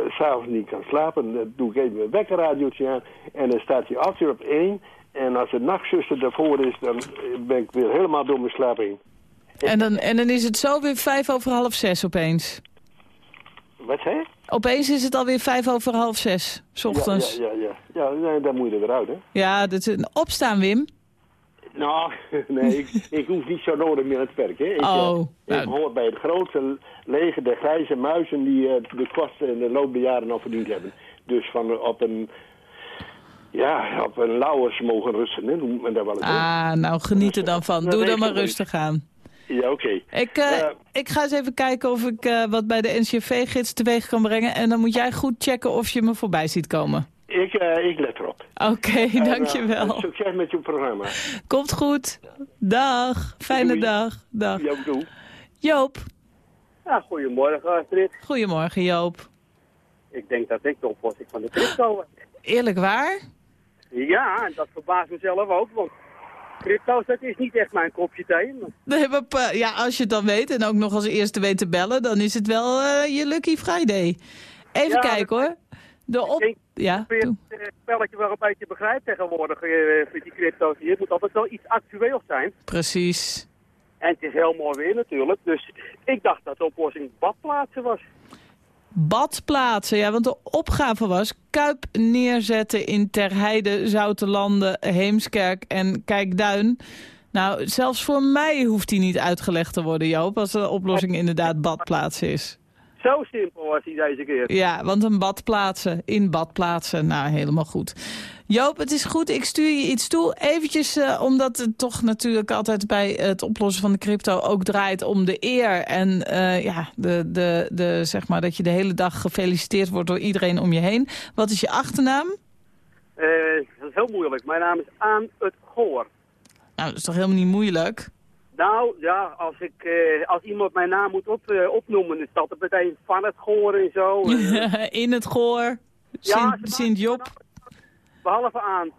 s s'avonds niet kan slapen, dan doe ik even een wekkerradiootje aan. En dan staat hij altijd op één. En als de nachtzuster daarvoor is, dan ben ik weer helemaal door mijn slaap heen. En dan, en dan is het zo weer vijf over half zes opeens. Wat zei? Opeens is het alweer vijf over half zes, s ochtends. Ja, ja, ja. ja. dan moet je er weer uit, hè? Ja, dat is een opstaan, Wim. Nou, nee, ik, ik hoef niet zo nodig meer aan het werk. Hè. Ik, Oh, eh, nou. ik hoor bij het grote leger de grijze muizen die eh, de kosten in de loop der jaren al verdiend hebben. Dus van op een, ja, op een lauwers mogen rusten, hè, noemt men dat wel eens. Ah, nou geniet er dan van. Doe dan maar rustig aan. Ja, oké. Ik, eh, Eh, ik ga eens even kijken of ik eh, wat bij de NCV-gids teweeg kan brengen. En dan moet jij goed checken of je me voorbij ziet komen. Ik, eh, ik let erop. Oké, eh, dankjewel. succes met je programma. Komt goed. Dag. Fijne Doei. dag. Dag. Ja, doe. Joop. Ja, goedemorgen Astrid. Goedemorgen, Joop. Ik denk dat ik de oplossing van de crypto was. Eerlijk waar? Ja, en dat verbaast mezelf ook, want crypto's dat is niet echt mijn kopje thee. maar- Nee, maar, ja, als je het dan weet en ook nog als eerste weet te bellen, dan is het wel eh, je lucky Friday. Even Ja, kijken hoor. De op... Ja, Ik doe. probeer het spelletje wel een beetje begrijpt tegenwoordig eh, voor die crypto's hier. Het moet altijd wel iets actueels zijn. precies. En het is heel mooi weer natuurlijk, dus ik dacht dat de oplossing badplaatsen was. Badplaatsen, ja, want de opgave was Kuip neerzetten in Terheide, Zoutelanden, Heemskerk en Kijkduin. Nou, zelfs voor mij hoeft die niet uitgelegd te worden, Joop, als de oplossing inderdaad badplaatsen is. Zo simpel was hij deze keer. Ja, want een badplaatsen, in badplaatsen, nou helemaal goed. Joop, het is goed, ik stuur je iets toe. Eventjes, eh, omdat het toch natuurlijk altijd bij het oplossen van de crypto ook draait om de eer. En eh, ja, de, de, de, zeg maar dat je de hele dag gefeliciteerd wordt door iedereen om je heen. Wat is je achternaam? Eh, dat is heel moeilijk. Mijn naam is Aan het Goor. Nou, dat is toch helemaal niet moeilijk? Nou, ja, als, ik, eh, als iemand mijn naam moet op, eh, opnoemen, is dat meteen van het Goor en zo. in het Goor, Ja, Sint, Sint-Job. Behalve aan.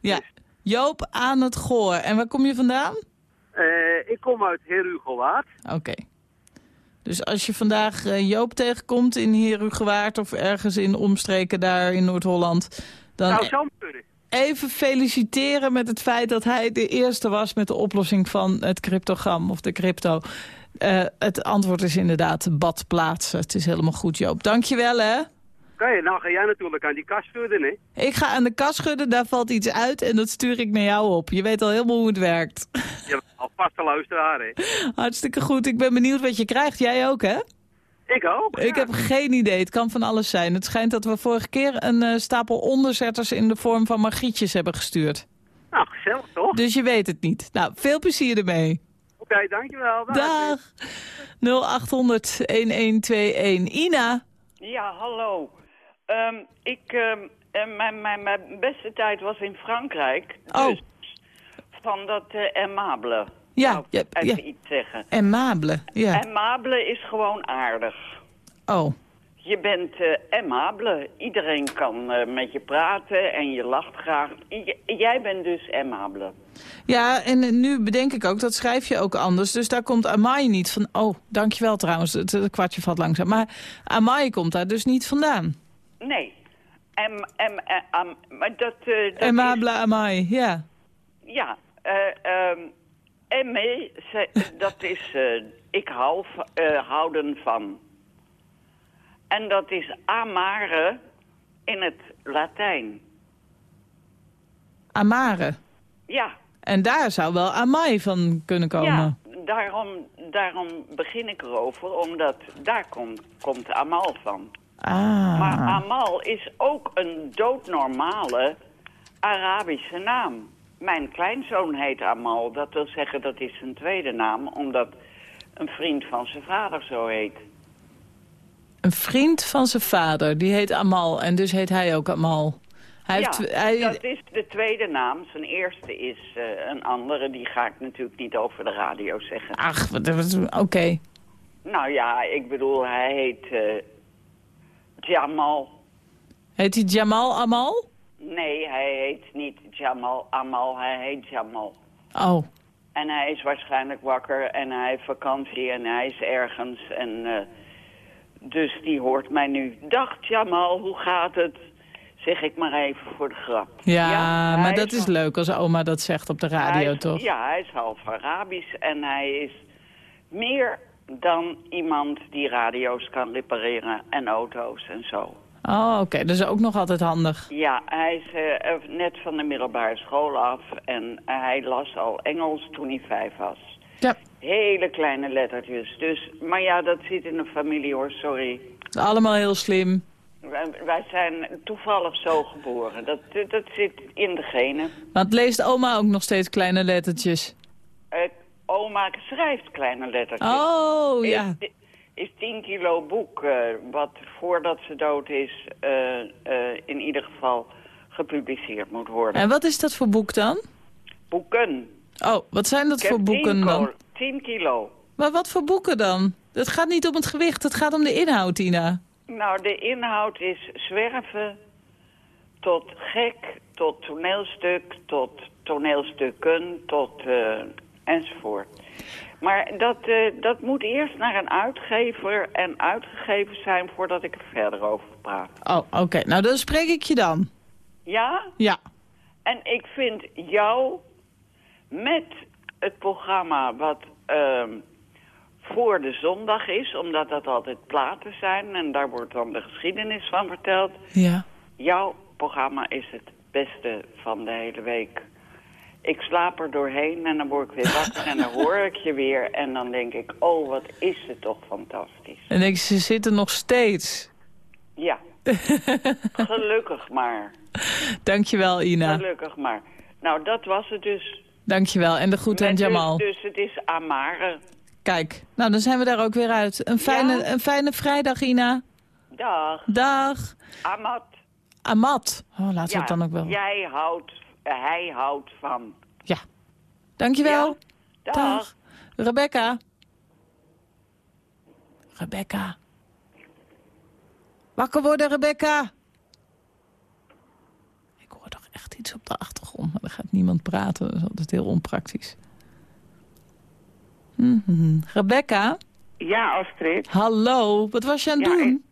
Ja, Joop aan het Goor. En waar kom je vandaan? Eh, ik kom uit Herugelwaard. Oké. Dus als je vandaag eh, Joop tegenkomt in Herugewaard of ergens in omstreken daar in Noord-Holland, dan Nou, zou kunnen. even feliciteren met het feit dat hij de eerste was met de oplossing van het cryptogram of de crypto. Eh, het antwoord is inderdaad badplaatsen. Het is helemaal goed, Joop. Dankjewel, hè. Oké, nou ga jij natuurlijk aan die kast schudden, hè? Ik ga aan de kas schudden, daar valt iets uit en dat stuur ik naar jou op. Je weet al helemaal hoe het werkt. Je bent al vaste luisteraar, hè? Hartstikke goed. Ik ben benieuwd wat je krijgt. Jij ook, hè? Ik ook. Ik heb geen idee. Het kan van alles zijn. Het schijnt dat we vorige keer een eh, stapel onderzetters in de vorm van magietjes hebben gestuurd. Nou, gezellig toch? Dus je weet het niet. Nou, veel plezier ermee. Oké, dankjewel. Dag. 0800-1121. Ina. Ja, hallo. Ehm, ik, ehm, eh, mijn, mijn, mijn beste tijd was in Frankrijk. Oh. Dus van dat eh aimable. Ja, ja, ja. iets zeggen. Aimable. Ja. Aimable is gewoon aardig. Oh. Je bent eh aimable. Iedereen kan eh, met je praten en je lacht graag. J- jij bent dus aimable. Ja, en nu bedenk ik ook, dat schrijf je ook anders. Dus daar komt Amai niet van... Oh, dankjewel trouwens, het, het kwartje valt langzaam. Maar Amai komt daar dus niet vandaan. Nee. Em, em, eh, am- maar dat, eh, dat Amai, ja. Ja, emme, ze- dat is ik hou, houden van. En dat is amare in het Latijn. Amare. Ja, En daar zou wel Amai van kunnen komen. ja daarom, daarom begin ik erover, omdat daar komt, komt amal van. Ah. Maar amal is ook een doodnormale Arabische naam. Mijn kleinzoon heet Amal. Dat wil zeggen, dat is zijn tweede naam, omdat een vriend van zijn vader zo heet. Een vriend van zijn vader, die heet Amal. En dus heet hij ook Amal. Hij ja, heeft, hij, dat is de tweede naam. Zijn eerste is eh, een andere. Die ga ik natuurlijk niet over de radio zeggen. Ach, oké. Nou ja, ik bedoel, hij heet eh, Jamal. Heet hij Jamal Amal? Nee, hij heet niet Jamal Amal. Hij heet Jamal. Oh, En hij is waarschijnlijk wakker en hij heeft vakantie en hij is ergens. En, eh, dus die hoort mij nu. Dag Jamal, hoe gaat het? Zeg ik maar even voor de grap. ja, maar dat is leuk als oma dat zegt op de radio, is- toch? Ja, hij is half Arabisch en hij is meer dan iemand die radio's kan repareren en auto's en zo. Oh, oké, dat is ook nog altijd handig. Ja, hij is eh, eh, net van de middelbare school af en hij las al Engels toen hij vijf was. Ja. Hele kleine lettertjes. Dus, maar ja, dat zit in de familie hoor, sorry. Allemaal heel slim. Wij, wij zijn toevallig zo geboren. Dat, dat zit in de genen. Want leest oma ook nog steeds kleine lettertjes? Oma schrijft kleine lettertjes. Oh, ja. Is, is 10 kilo boek, eh, wat voordat ze dood is, eh, eh, in ieder geval gepubliceerd moet worden. En wat is dat voor boek dan? Boeken. Oh, wat zijn dat Ik voor boeken 10 dan? kilo- 10 kilo. Maar wat voor boeken dan? Het gaat niet om het gewicht, het gaat om de inhoud, Tina. Nou, de inhoud is zwerven tot gek, tot toneelstuk, tot toneelstukken, tot enzovoort. Maar dat, eh, dat moet eerst naar een uitgever en uitgegeven zijn voordat ik er verder over praat. Oh, oké. Nou, dan spreek ik je dan. Ja? Ja. En ik vind jou met het programma wat ehm, voor de zondag is, omdat dat altijd platen zijn en daar wordt dan de geschiedenis van verteld. Ja. Jouw programma is het beste van de hele week. Ik slaap er doorheen en dan word ik weer wakker en dan hoor ik je weer. En dan denk ik, oh wat is het toch fantastisch. En ik, ze zitten nog steeds. Ja, gelukkig maar. Dankjewel, Ina. Gelukkig maar. Nou, dat was het dus. Dankjewel. En de groeten aan Jamal. Dus, dus het is Amare. Kijk, nou dan zijn we daar ook weer uit. Een fijne, een fijne vrijdag, Ina. Dag. Dag. Amat. Amat. Oh, laten we het dan ook wel. Jij houdt, hij houdt van. Ja. Dankjewel. Ja, dag. Rebecca. Rebecca. Wakker worden, Rebecca. Ik hoor toch echt iets op de achtergrond, maar er gaat niemand praten. Dat is altijd heel onpraktisch. Mhm. Rebecca. Ja, Astrid. Hallo, wat was je aan het Ja, doen?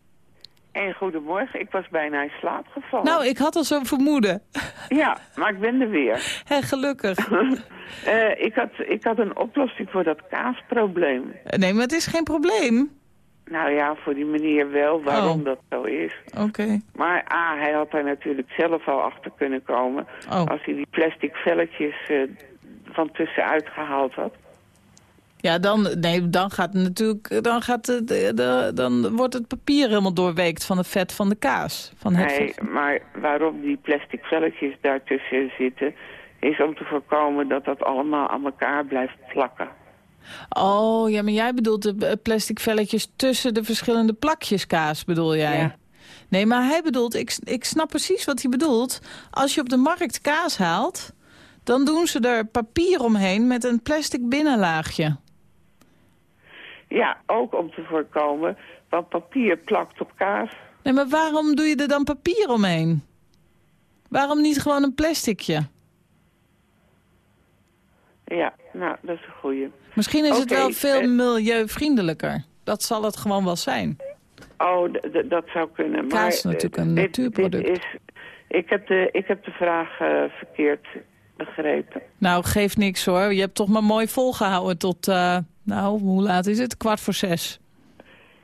En goedemorgen, ik was bijna in slaap gevallen. Nou, ik had al zo'n vermoeden. Ja, maar ik ben er weer. Hé, gelukkig. Eh, ik, had, ik had een oplossing voor dat kaasprobleem. Nee, maar het is geen probleem. Nou ja, voor die meneer wel, waarom Oh. dat zo is. Oké. Maar A, hij had daar natuurlijk zelf al achter kunnen komen... Oh. als hij die plastic velletjes eh, van tussenuit gehaald had. Ja, dan, nee, dan gaat het natuurlijk, dan, gaat de, de- dan wordt het papier helemaal doorweekt van het vet van de kaas. Van het Nee, vet. maar waarom die plastic velletjes daartussen zitten... is om te voorkomen dat dat allemaal aan elkaar blijft plakken. Oh, ja, maar jij bedoelt de eh, plastic velletjes tussen de verschillende plakjes kaas, bedoel jij? Ja. Nee, maar hij bedoelt, ik, ik snap precies wat hij bedoelt. Als je op de markt kaas haalt, dan doen ze er papier omheen met een plastic binnenlaagje. Ja, ook om te voorkomen, want papier plakt op kaas. Nee, maar waarom doe je er dan papier omheen? Waarom niet gewoon een plasticje? Ja, nou, dat is een goeie. Misschien is het wel veel eh, milieuvriendelijker. Dat zal het gewoon wel zijn. Oh, dat zou kunnen. Kaas maar, is natuurlijk eh, een dit- natuurproduct. Dit is, ik, heb de, ik heb de vraag eh, verkeerd begrepen. Nou, geeft niks hoor. Je hebt toch maar mooi volgehouden tot, eh, nou, hoe laat is het? Kwart voor zes.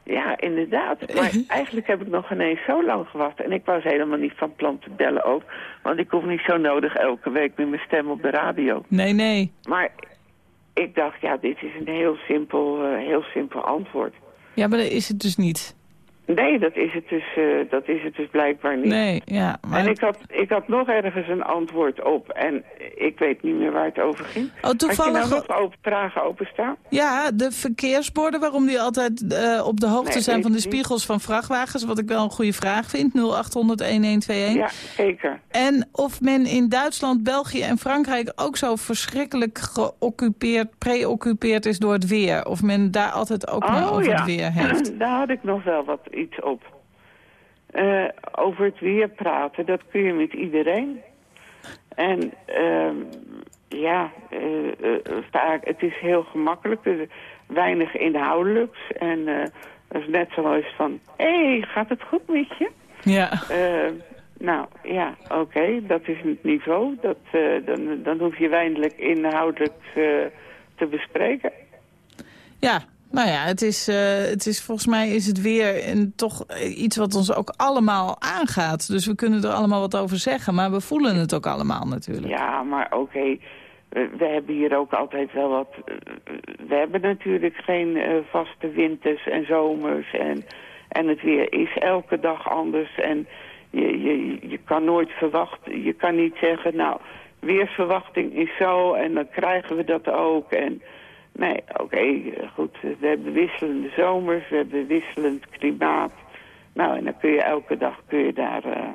Ja, inderdaad. Maar eigenlijk heb ik nog ineens zo lang gewacht. En ik was helemaal niet van plan te bellen ook. Want ik hoef niet zo nodig elke week met mijn stem op de radio. Nee, nee. Maar ik dacht, ja, dit is een heel simpel, eh, heel simpel antwoord. Ja, maar dat is het dus niet. Nee, dat is het dus, eh, dat is het dus blijkbaar niet. Nee, ja. Maar En ik had, ik had nog ergens een antwoord op en ik weet niet meer waar het over ging. Oh, toevallig- Had je nou nog open, tragen openstaan? Ja, de verkeersborden, waarom die altijd eh, op de hoogte Nee, zijn van de niet. spiegels van vrachtwagens, wat ik wel een goede vraag vind, 0800-1121. Ja, zeker. En of men in Duitsland, België en Frankrijk ook zo verschrikkelijk geoccupeerd, preoccupeerd is door het weer. Of men daar altijd ook maar over Oh, ja. het weer heeft. Daar had ik nog wel wat iets op. Eh, over het weer praten, dat kun je met iedereen. En ehm, ja, eh, eh, vaak, het is heel gemakkelijk, is weinig inhoudelijks. En dat is net zoals van, hé, hey, gaat het goed met je? Ja. Nou, ja, oké, dat is het niveau. Dat, dan, dan hoef je weinig inhoudelijk te bespreken. Ja, nou ja, het is, eh, het is volgens mij is het weer een, toch iets wat ons ook allemaal aangaat. Dus we kunnen er allemaal wat over zeggen, maar we voelen het ook allemaal natuurlijk. Ja, maar oké, we, hebben hier ook altijd wel wat... eh, we hebben natuurlijk geen eh, vaste winters en zomers en, en het weer is elke dag anders. En je, je, je kan nooit verwachten, je kan niet zeggen, nou, weersverwachting is zo en dan krijgen we dat ook. En nee, oké, eh, goed, we hebben wisselende zomers, we hebben wisselend klimaat. Nou, en dan kun je elke dag kun je daar eh,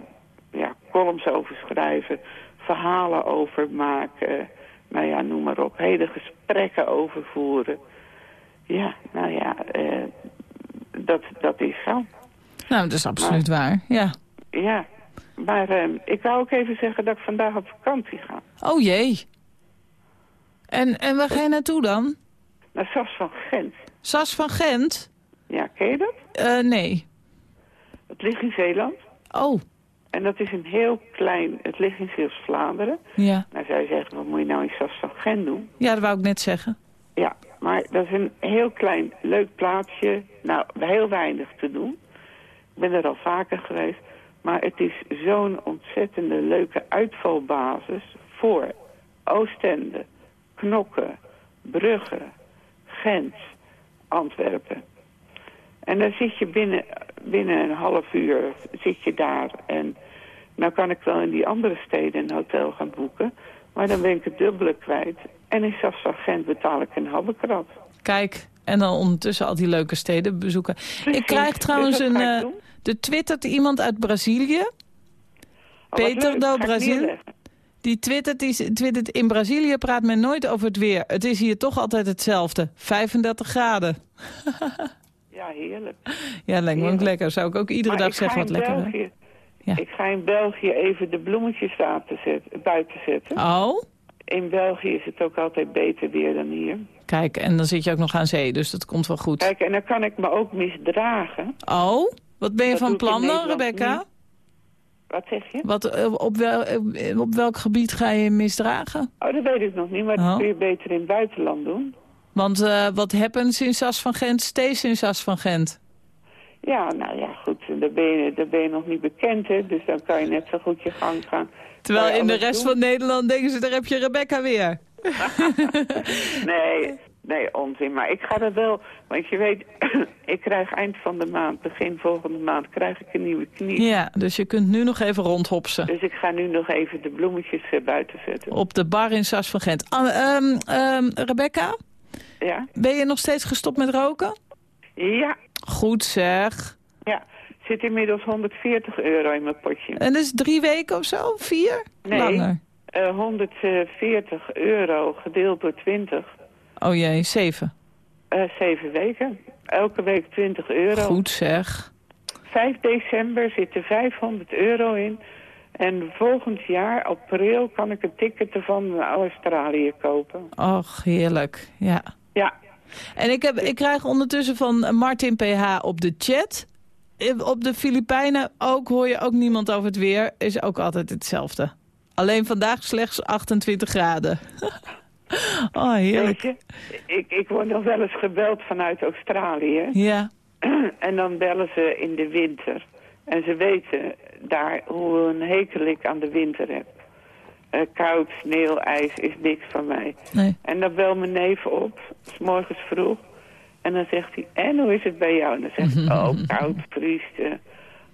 ja, columns over schrijven, verhalen over maken, nou ja, noem maar op, hele gesprekken over voeren. Ja, nou ja, eh, dat, dat is zo. Nou, dat is absoluut waar, ja. Ja, maar ik wou ook even zeggen dat ik vandaag op vakantie ga. Oh jee. En, en waar ga je naartoe dan? Naar Sas van Gent. Sas van Gent? Ja, ken je dat? Eh, nee. Het ligt in Zeeland. Oh. En dat is een heel klein, het ligt in Zeeuws-Vlaanderen. Ja. Nou zou je zeggen, wat moet je nou in Sas van Gent doen? Ja, dat wou ik net zeggen. Ja, maar dat is een heel klein, leuk plaatsje. Nou, heel weinig te doen. Ik ben er al vaker geweest. Maar het is zo'n ontzettende leuke uitvalbasis voor Oostende, Knokken, Brugge, Gent, Antwerpen. En dan zit je binnen, binnen een half uur zit je daar. En nou kan ik wel in die andere steden een hotel gaan boeken. Maar dan ben ik het dubbele kwijt. En in Gent betaal ik een habbekrats. Kijk, en dan ondertussen al die leuke steden bezoeken. Ik krijg trouwens dus dat een... ik eh, de twittert iemand uit Brazilië. Oh, Peter do neerleggen. Die twittert, die twittert, in Brazilië praat men nooit over het weer. Het is hier toch altijd hetzelfde. 35 graden. Ja, heerlijk. Ja, lijkt me ook lekker. Zou ik ook iedere Maar dag zeggen wat lekker. België, Ik ga in België even de bloemetjes laten zetten, buiten zetten. Oh? In België is het ook altijd beter weer dan hier. Kijk, en dan zit je ook nog aan zee, dus dat komt wel goed. Kijk, en dan kan ik me ook misdragen. Oh? Wat ben je Dat van plan dan, Rebecca? niet. Wat zeg je? Wat, eh, op, wel, eh, op welk gebied ga je misdragen? Oh, dat weet ik nog niet, maar Oh. dat kun je beter in het buitenland doen. Want eh, wat happens in Sas van Gent, steeds in Sas van Gent. Ja, nou ja, goed, daar ben je, daar ben je nog niet bekend, hè. Dus dan kan je net zo goed je gang gaan. Terwijl in de rest doen. van Nederland denken ze, daar heb je Rebecca weer. Nee, nee, onzin. Maar ik ga er wel, want je weet, ik krijg eind van de maand, begin volgende maand, krijg ik een nieuwe knie. Ja, dus je kunt nu nog even rondhopsen. Dus ik ga nu nog even de bloemetjes eh, buiten zetten. Op de bar in Sas van Gent. Ah, ehm, ehm, Rebecca, Ja? ben je nog steeds gestopt met roken? Ja, Goed zeg. ja. Zit inmiddels 140 euro in mijn potje. En dat is drie weken of zo? Vier? Nee, Langer. eh, 140 euro gedeeld door 20. Oh jee, zeven. eh zeven weken. Elke week 20 euro. Goed zeg. 5 december zit er 500 euro in. En volgend jaar, april, kan ik een ticket ervan naar Australië kopen. Och, heerlijk. Ja. Ja. En ik, heb, ik krijg ondertussen van Martin PH op de chat. Eh, Op de Filipijnen ook hoor je ook niemand over het weer. Is ook altijd hetzelfde. Alleen vandaag slechts 28 graden. oh, heerlijk. Weet je, ik, ik word nog wel eens gebeld vanuit Australië. Ja. En dan bellen ze in de winter. En ze weten daar hoe een hekel ik aan de winter heb. Eh, koud, sneeuw, ijs is niks van mij. Nee. En dan bel mijn neef op, s morgens vroeg. En dan zegt hij, en hoe is het bij jou? En dan zegt hij, oh, koud, vriest.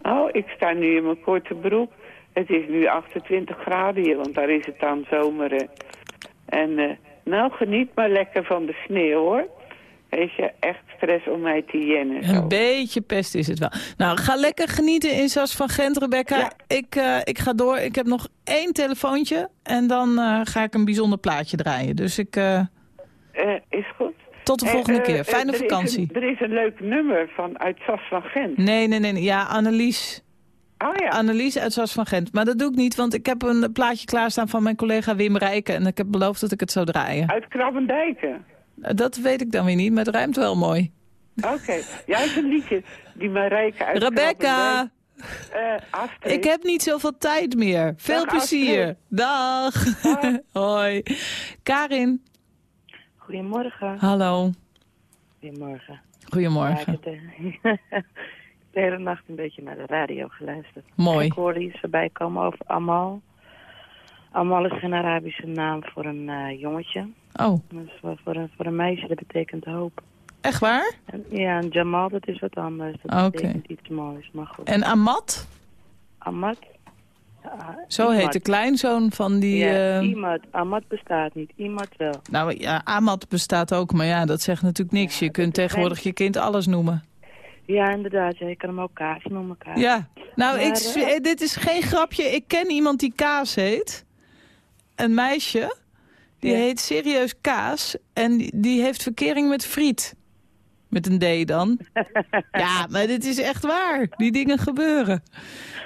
Oh, ik sta nu in mijn korte broek. Het is nu 28 graden hier, want daar is het dan zomer. En eh, nou, geniet maar lekker van de sneeuw, hoor. Weet je, echt stress om mij te jennen. Zo. Een beetje pest is het wel. Nou, ga lekker genieten in Sas van Gent, Rebecca. Ik, eh, ik ga door. Ik heb nog één telefoontje. En dan eh, ga ik een bijzonder plaatje draaien. Dus ik... is goed. Tot de volgende keer. Fijne er is een- vakantie. er is een leuk nummer van uit Sas van Gent. Nee, nee, nee. nee. Ja, Annelies. Oh ja. Annelies uit Sas van Gent. Maar dat doe ik niet, want ik heb een plaatje klaarstaan van mijn collega Wim Rijken. En ik heb beloofd dat ik het zou draaien. Uit Krabbendijken. Eh, Dat weet ik dan weer niet, maar het ruimt wel mooi. Oké. Ja, is een liedje die mij rijken uit Rebecca! Eh, Astrid. Ik heb niet zoveel tijd meer. Veel Dag, plezier. Dag. Hoi. Karin. Goedemorgen. Hallo. Goedemorgen. Goedemorgen. De, hele nacht een beetje naar de radio geluisterd. Mooi. Ik hoorde iets voorbij komen over Amal. Amal is geen Arabische naam voor een eh, jongetje. Oh, Dus voor, voor, een, voor een meisje, dat betekent hoop. echt waar? En, ja, en Jamal, dat is wat anders. Dat betekent iets moois, maar goed. En Amat? Amat? Ja, Zo heet Imad. de kleinzoon van die... Ja, eh, Imad. Amat bestaat niet. Imad wel. Nou ja, Amat bestaat ook, maar ja, dat zegt natuurlijk niks. Je kunt tegenwoordig je kind alles noemen. Ja, inderdaad. Ja, je kan hem ook kaas noemen. Kaas. Ja, nou, Maar, ik, eh, dit is geen grapje. Ik ken iemand die Kaas heet. Een meisje. Die Ja. heet serieus Kaas. En die, die heeft verkering met Friet. Met een D dan. ja, maar dit is echt waar. Die dingen gebeuren.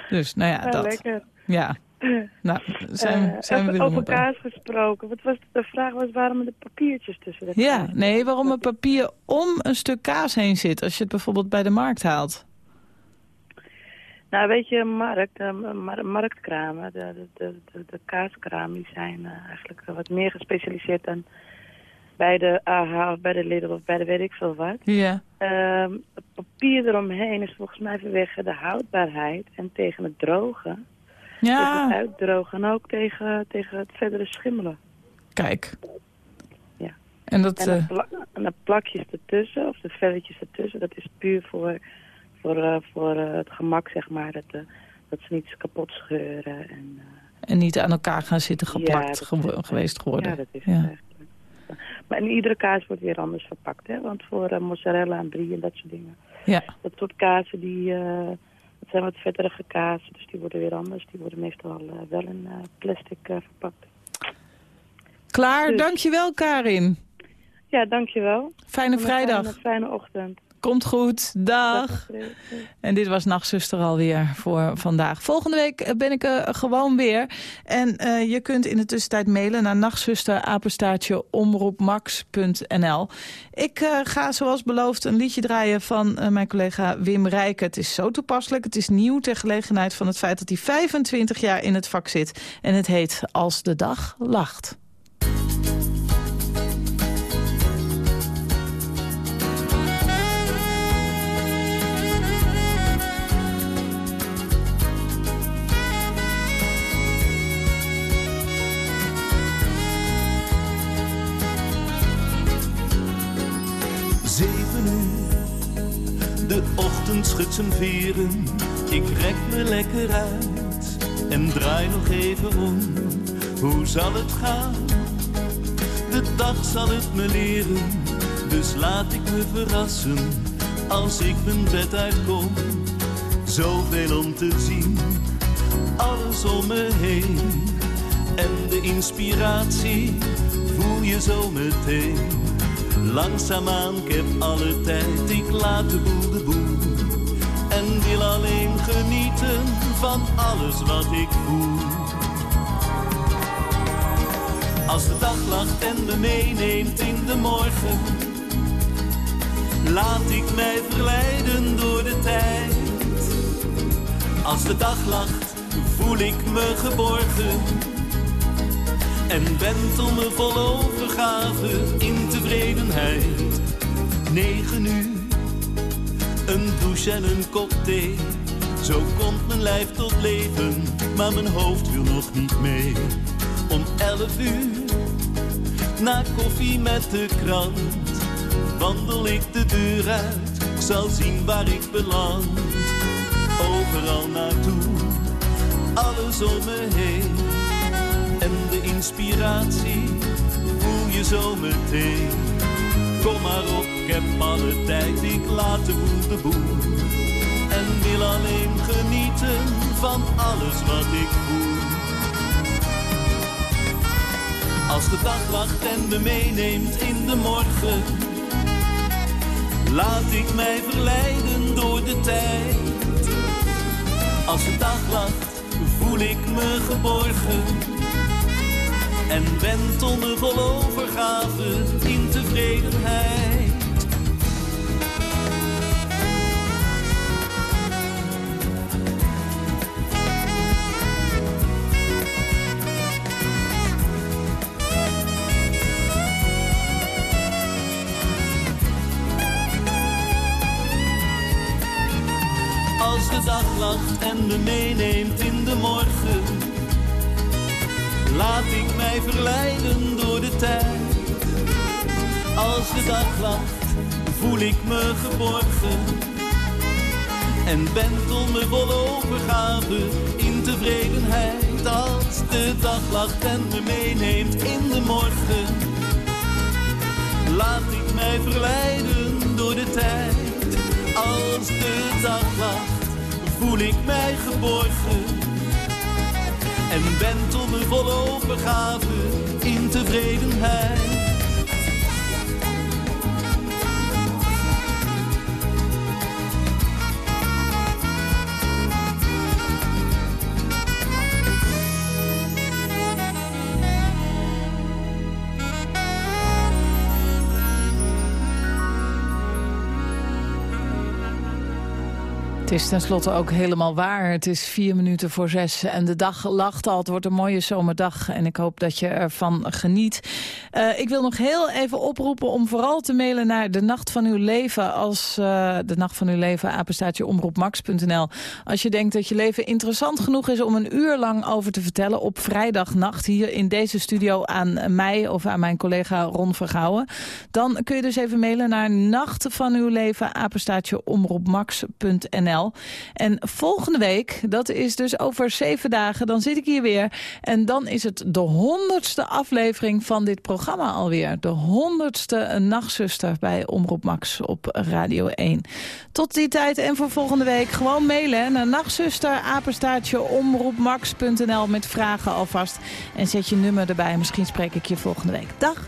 Dus, nou ja, Ja, dat. lekker. Ja. Nou, zijn, Eh, zijn we weer over kaas gesproken. Wat was de vraag was waarom er de papiertjes tussen de Ja, kaas? nee, waarom een papier om een stuk kaas heen zit... als je het bijvoorbeeld bij de markt haalt. Nou, weet je, markt, mar- marktkramen, de, de, de, de, de kaaskramen, die zijn eh, eigenlijk wat meer gespecialiseerd dan bij de AH of bij de Lidl of bij de weet ik veel wat. Ja. Ehm, het papier eromheen is volgens mij vanwege de houdbaarheid en tegen het drogen. Ja. Het uitdrogen en ook tegen, tegen het verdere schimmelen. Kijk. Ja. En dat... En, de eh, pla- en de plakjes ertussen, of de velletjes ertussen, dat is puur voor, voor, eh, voor eh, het gemak, zeg maar. Dat, dat ze niet kapot scheuren. En, En niet aan elkaar gaan zitten geplakt Ja, geweest geworden. Ja, dat is het eigenlijk. Maar en iedere kaas wordt weer anders verpakt, hè. Want voor mozzarella en brie en dat soort dingen. Ja. Dat soort kazen, die, eh, dat zijn wat vetterige kazen. Dus die worden weer anders. Die worden meestal eh, wel in eh, plastic eh, verpakt. Klaar, Dus- dankjewel Karin. Ja, dankjewel. Fijne een vrijdag. Fijne, fijne ochtend. Komt goed, dag. En dit was Nachtzuster alweer voor vandaag. Volgende week eh, ben ik er gewoon weer. En eh, je kunt in de tussentijd mailen naar nachtzusterapenstaartje omroepmax.nl. Ik eh, ga zoals beloofd een liedje draaien van eh, mijn collega Wim Rijken. Het is zo toepasselijk. Het is nieuw ter gelegenheid van het feit dat hij 25 jaar in het vak zit. En het heet Als de dag lacht. Schudt zijn veren. Ik rek me lekker uit en draai nog even om. Hoe zal het gaan? De dag zal het me leren, dus laat ik me verrassen als ik mijn bed uitkom. Zoveel om te zien, alles om me heen. En de inspiratie voel je zo meteen. Langzaamaan, ik heb alle tijd, ik laat de boel de boel. Wil alleen genieten van alles wat ik voel. Als de dag lacht en me meeneemt in de morgen, laat ik mij verleiden door de tijd. Als de dag lacht, voel ik me geborgen en wentel me vol overgave in tevredenheid. Negen uur, een douche en een kop thee. Zo komt mijn lijf tot leven, maar mijn hoofd wil nog niet mee. Om elf uur, na koffie met de krant, wandel ik de deur uit, ik zal zien waar ik beland. Overal naartoe, alles om me heen. En de inspiratie voel je zo meteen. Kom maar op, ik heb alle tijd, ik laat de boel de boel. En wil alleen genieten van alles wat ik voel. Als de dag lacht en me meeneemt in de morgen, laat ik mij verleiden door de tijd. Als de dag lacht, voel ik me geborgen en wentel me vol overgave in tevredenheid. Als de dag lacht en me meeneemt in de morgen, laat ik mij verleiden door de tijd. Als de dag lacht, voel ik me geborgen en wentel me overgave in tevredenheid. Als de dag lacht en me meeneemt in de morgen, laat ik mij verleiden door de tijd. Als de dag lacht, voel ik mij geborgen. En wentel me vol overgave in tevredenheid. Is tenslotte ook helemaal waar. Het is vier minuten voor zes en de dag lacht al. Het wordt een mooie zomerdag en ik hoop dat je ervan geniet. Uh, ik wil nog heel even oproepen om vooral te mailen naar de Nacht van Uw Leven. Als uh, de Nacht van Uw Leven, apenstaatje omroepmax.nl. Als je denkt dat je leven interessant genoeg is om een uur lang over te vertellen... op vrijdagnacht hier in deze studio aan mij of aan mijn collega Ron Vergouwen... dan kun je dus even mailen naar Nacht van Uw Leven. En volgende week, dat is dus over zeven dagen, dan zit ik hier weer. En dan is het de honderdste aflevering van dit programma alweer. De honderdste nachtzuster bij Omroep Max op Radio 1. Tot die tijd en voor volgende week gewoon mailen naar nachtzuster, met vragen alvast. En zet je nummer erbij, misschien spreek ik je volgende week. Dag!